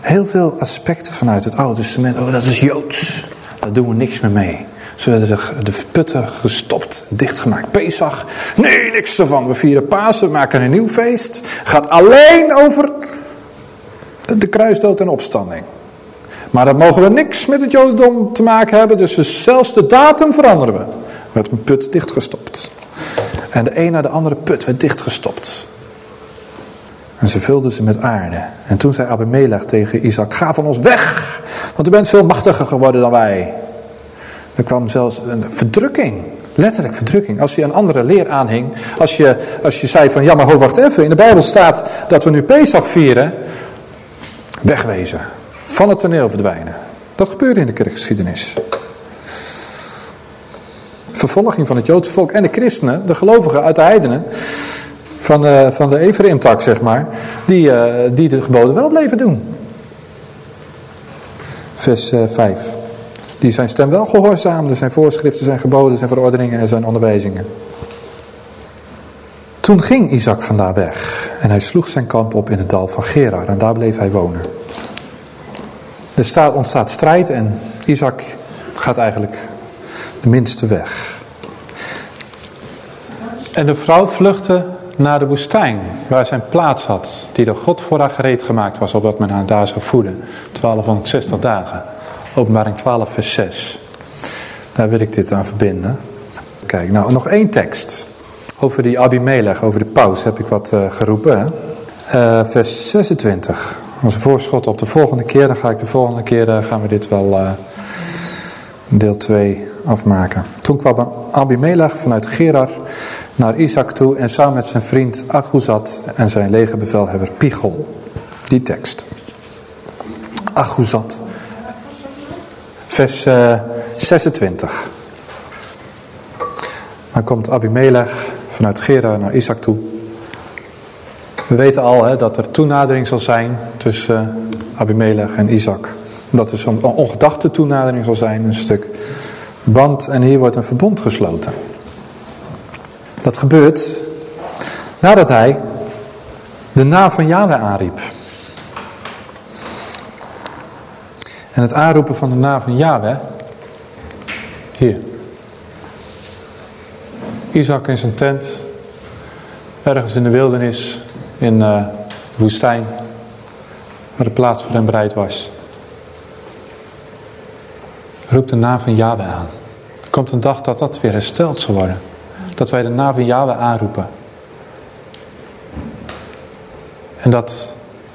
Heel veel aspecten vanuit het Oude Testament. Oh, dat is Joods. Daar doen we niks meer mee. Ze werden de, putten gestopt, dichtgemaakt. Pesach, nee, niks ervan. We vieren Pasen, we maken een nieuw feest. Gaat alleen over de, kruisdood en opstanding. Maar dan mogen we niks met het jodendom te maken hebben. Dus zelfs de datum veranderen we. Werd een put dichtgestopt. En de een na de andere put werd dichtgestopt. En ze vulden ze met aarde. En toen zei Abimelech tegen Isaac, ga van ons weg. Want u bent veel machtiger geworden dan wij. Er kwam zelfs een verdrukking. Letterlijk verdrukking. Als je een andere leer aanhing. Als je, als je zei van ja maar ho wacht even. In de Bijbel staat dat we nu Pesach vieren. Wegwezen. Van het toneel verdwijnen. Dat gebeurde in de kerkgeschiedenis. Vervolging van het Joodse volk en de christenen. De gelovigen uit de heidenen. Van de, van de zeg maar. Die, uh, die de geboden wel bleven doen. Vers uh, 5 die zijn stem wel gehoorzaamden, zijn voorschriften, zijn geboden, zijn verordeningen en zijn onderwijzingen. Toen ging Isaac vandaar weg en hij sloeg zijn kamp op in het dal van Gerar en daar bleef hij wonen. Er staat, ontstaat strijd en Isaac gaat eigenlijk de minste weg. En de vrouw vluchtte naar de woestijn, waar zijn plaats had, die door God voor haar gereed gemaakt was, opdat men haar daar zou voeden, 1260 dagen. Openbaring 12 vers 6. Daar wil ik dit aan verbinden. Kijk, nou nog één tekst. Over die Abimelech, over de paus heb ik wat uh, geroepen. Uh, vers 26. Als voorschot op de volgende keer. Dan ga ik de volgende keer, uh, gaan we dit wel deel 2 afmaken. Toen kwam Abimelech vanuit Gerar naar Isaac toe. En samen met zijn vriend Aguzat en zijn legerbevelhebber Pichol. Die tekst. Aguzat vers uh, 26. Dan komt Abimelech vanuit Gera naar Isaac toe. We weten al hè, dat er toenadering zal zijn tussen uh, Abimelech en Isaac. Dat er zo'n ongedachte toenadering zal zijn, een stuk band. En hier wordt een verbond gesloten. Dat gebeurt nadat hij de naam van Yahweh aanriep. En het aanroepen van de naam van Yahweh. Hier. Isaac in zijn tent. Ergens in de wildernis. In uh, de woestijn. Waar de plaats voor hem bereid was. Roept de naam van Yahweh aan. Er komt een dag dat dat weer hersteld zal worden. Dat wij de naam van Yahweh aanroepen. En dat,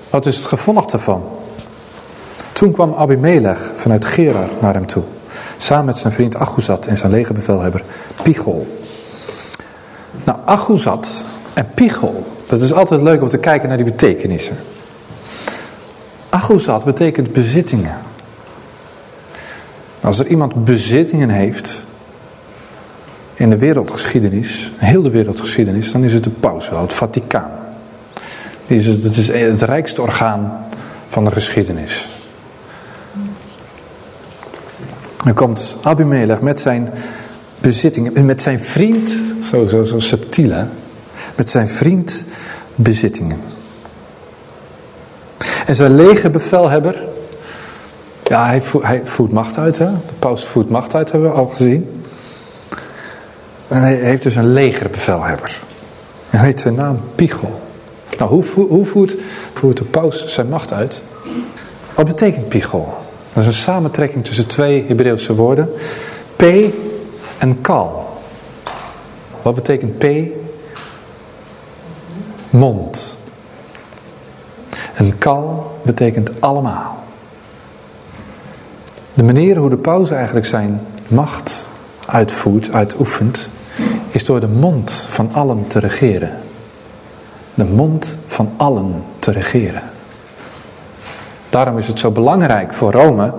wat is het gevolg daarvan? Toen kwam Abimelech vanuit Gerar naar hem toe. Samen met zijn vriend Achuzat en zijn legerbevelhebber Pichol. Nou, Achuzat en Pichol. Dat is altijd leuk om te kijken naar die betekenissen. Achuzat betekent bezittingen. Als er iemand bezittingen heeft in de wereldgeschiedenis, heel de wereldgeschiedenis, dan is het de paus wel, het Vaticaan. Het is het rijkste orgaan van de geschiedenis. Dan komt Abimelech met zijn bezittingen, met zijn vriend, zo, zo, zo subtiel hè, met zijn vriend bezittingen. En zijn legerbevelhebber, ja hij, voert, macht uit hè, de paus voert macht uit hebben we al gezien. En hij heeft dus een legerbevelhebber. Hij heet zijn naam Pichel. Nou, hoe, hoe voert, voert de paus zijn macht uit? Wat betekent Pichel? Dat is een samentrekking tussen twee Hebreeuwse woorden. P en kal. Wat betekent P? Mond. En kal betekent allemaal. De manier hoe de paus eigenlijk zijn macht uitvoert, uitoefent, is door de mond van allen te regeren. De mond van allen te regeren. Daarom is het zo belangrijk voor Rome,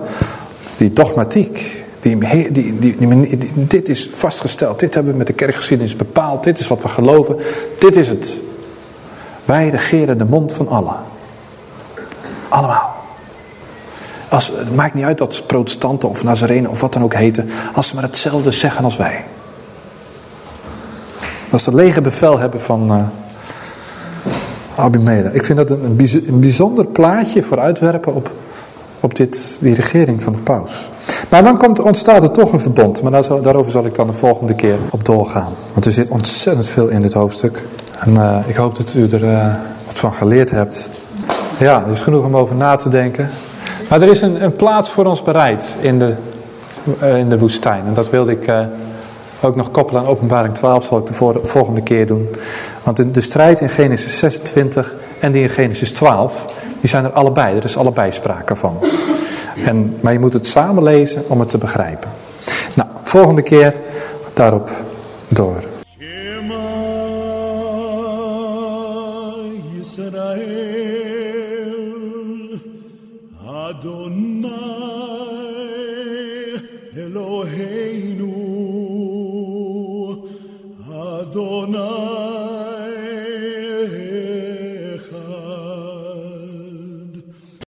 die dogmatiek, die, die, die, dit is vastgesteld, dit hebben we met de kerkgeschiedenis bepaald, dit is wat we geloven, dit is het. Wij regeren de mond van allen. Allemaal. Als, het maakt niet uit dat ze protestanten of Nazarenen of wat dan ook heten, als ze maar hetzelfde zeggen als wij. Dat de lege bevel hebben van uh, Abimelech. Ik vind dat een, bijzonder plaatje voor uitwerpen op, op dit, die regering van de paus. Maar dan komt, ontstaat er toch een verbond. Maar daar, daarover zal ik dan de volgende keer op doorgaan. Want er zit ontzettend veel in dit hoofdstuk. En uh, ik hoop dat u er uh, wat van geleerd hebt. Ja, is genoeg om over na te denken. Maar er is een, een plaats voor ons bereid in de, uh, in de woestijn. En dat wilde ik ook nog koppelen aan openbaring 12. Zal ik de volgende keer doen. Want de, de strijd in Genesis 26 en die in Genesis 12. Die zijn er allebei. Er is allebei sprake van. En, maar je moet het samen lezen om het te begrijpen. Nou, volgende keer daarop door.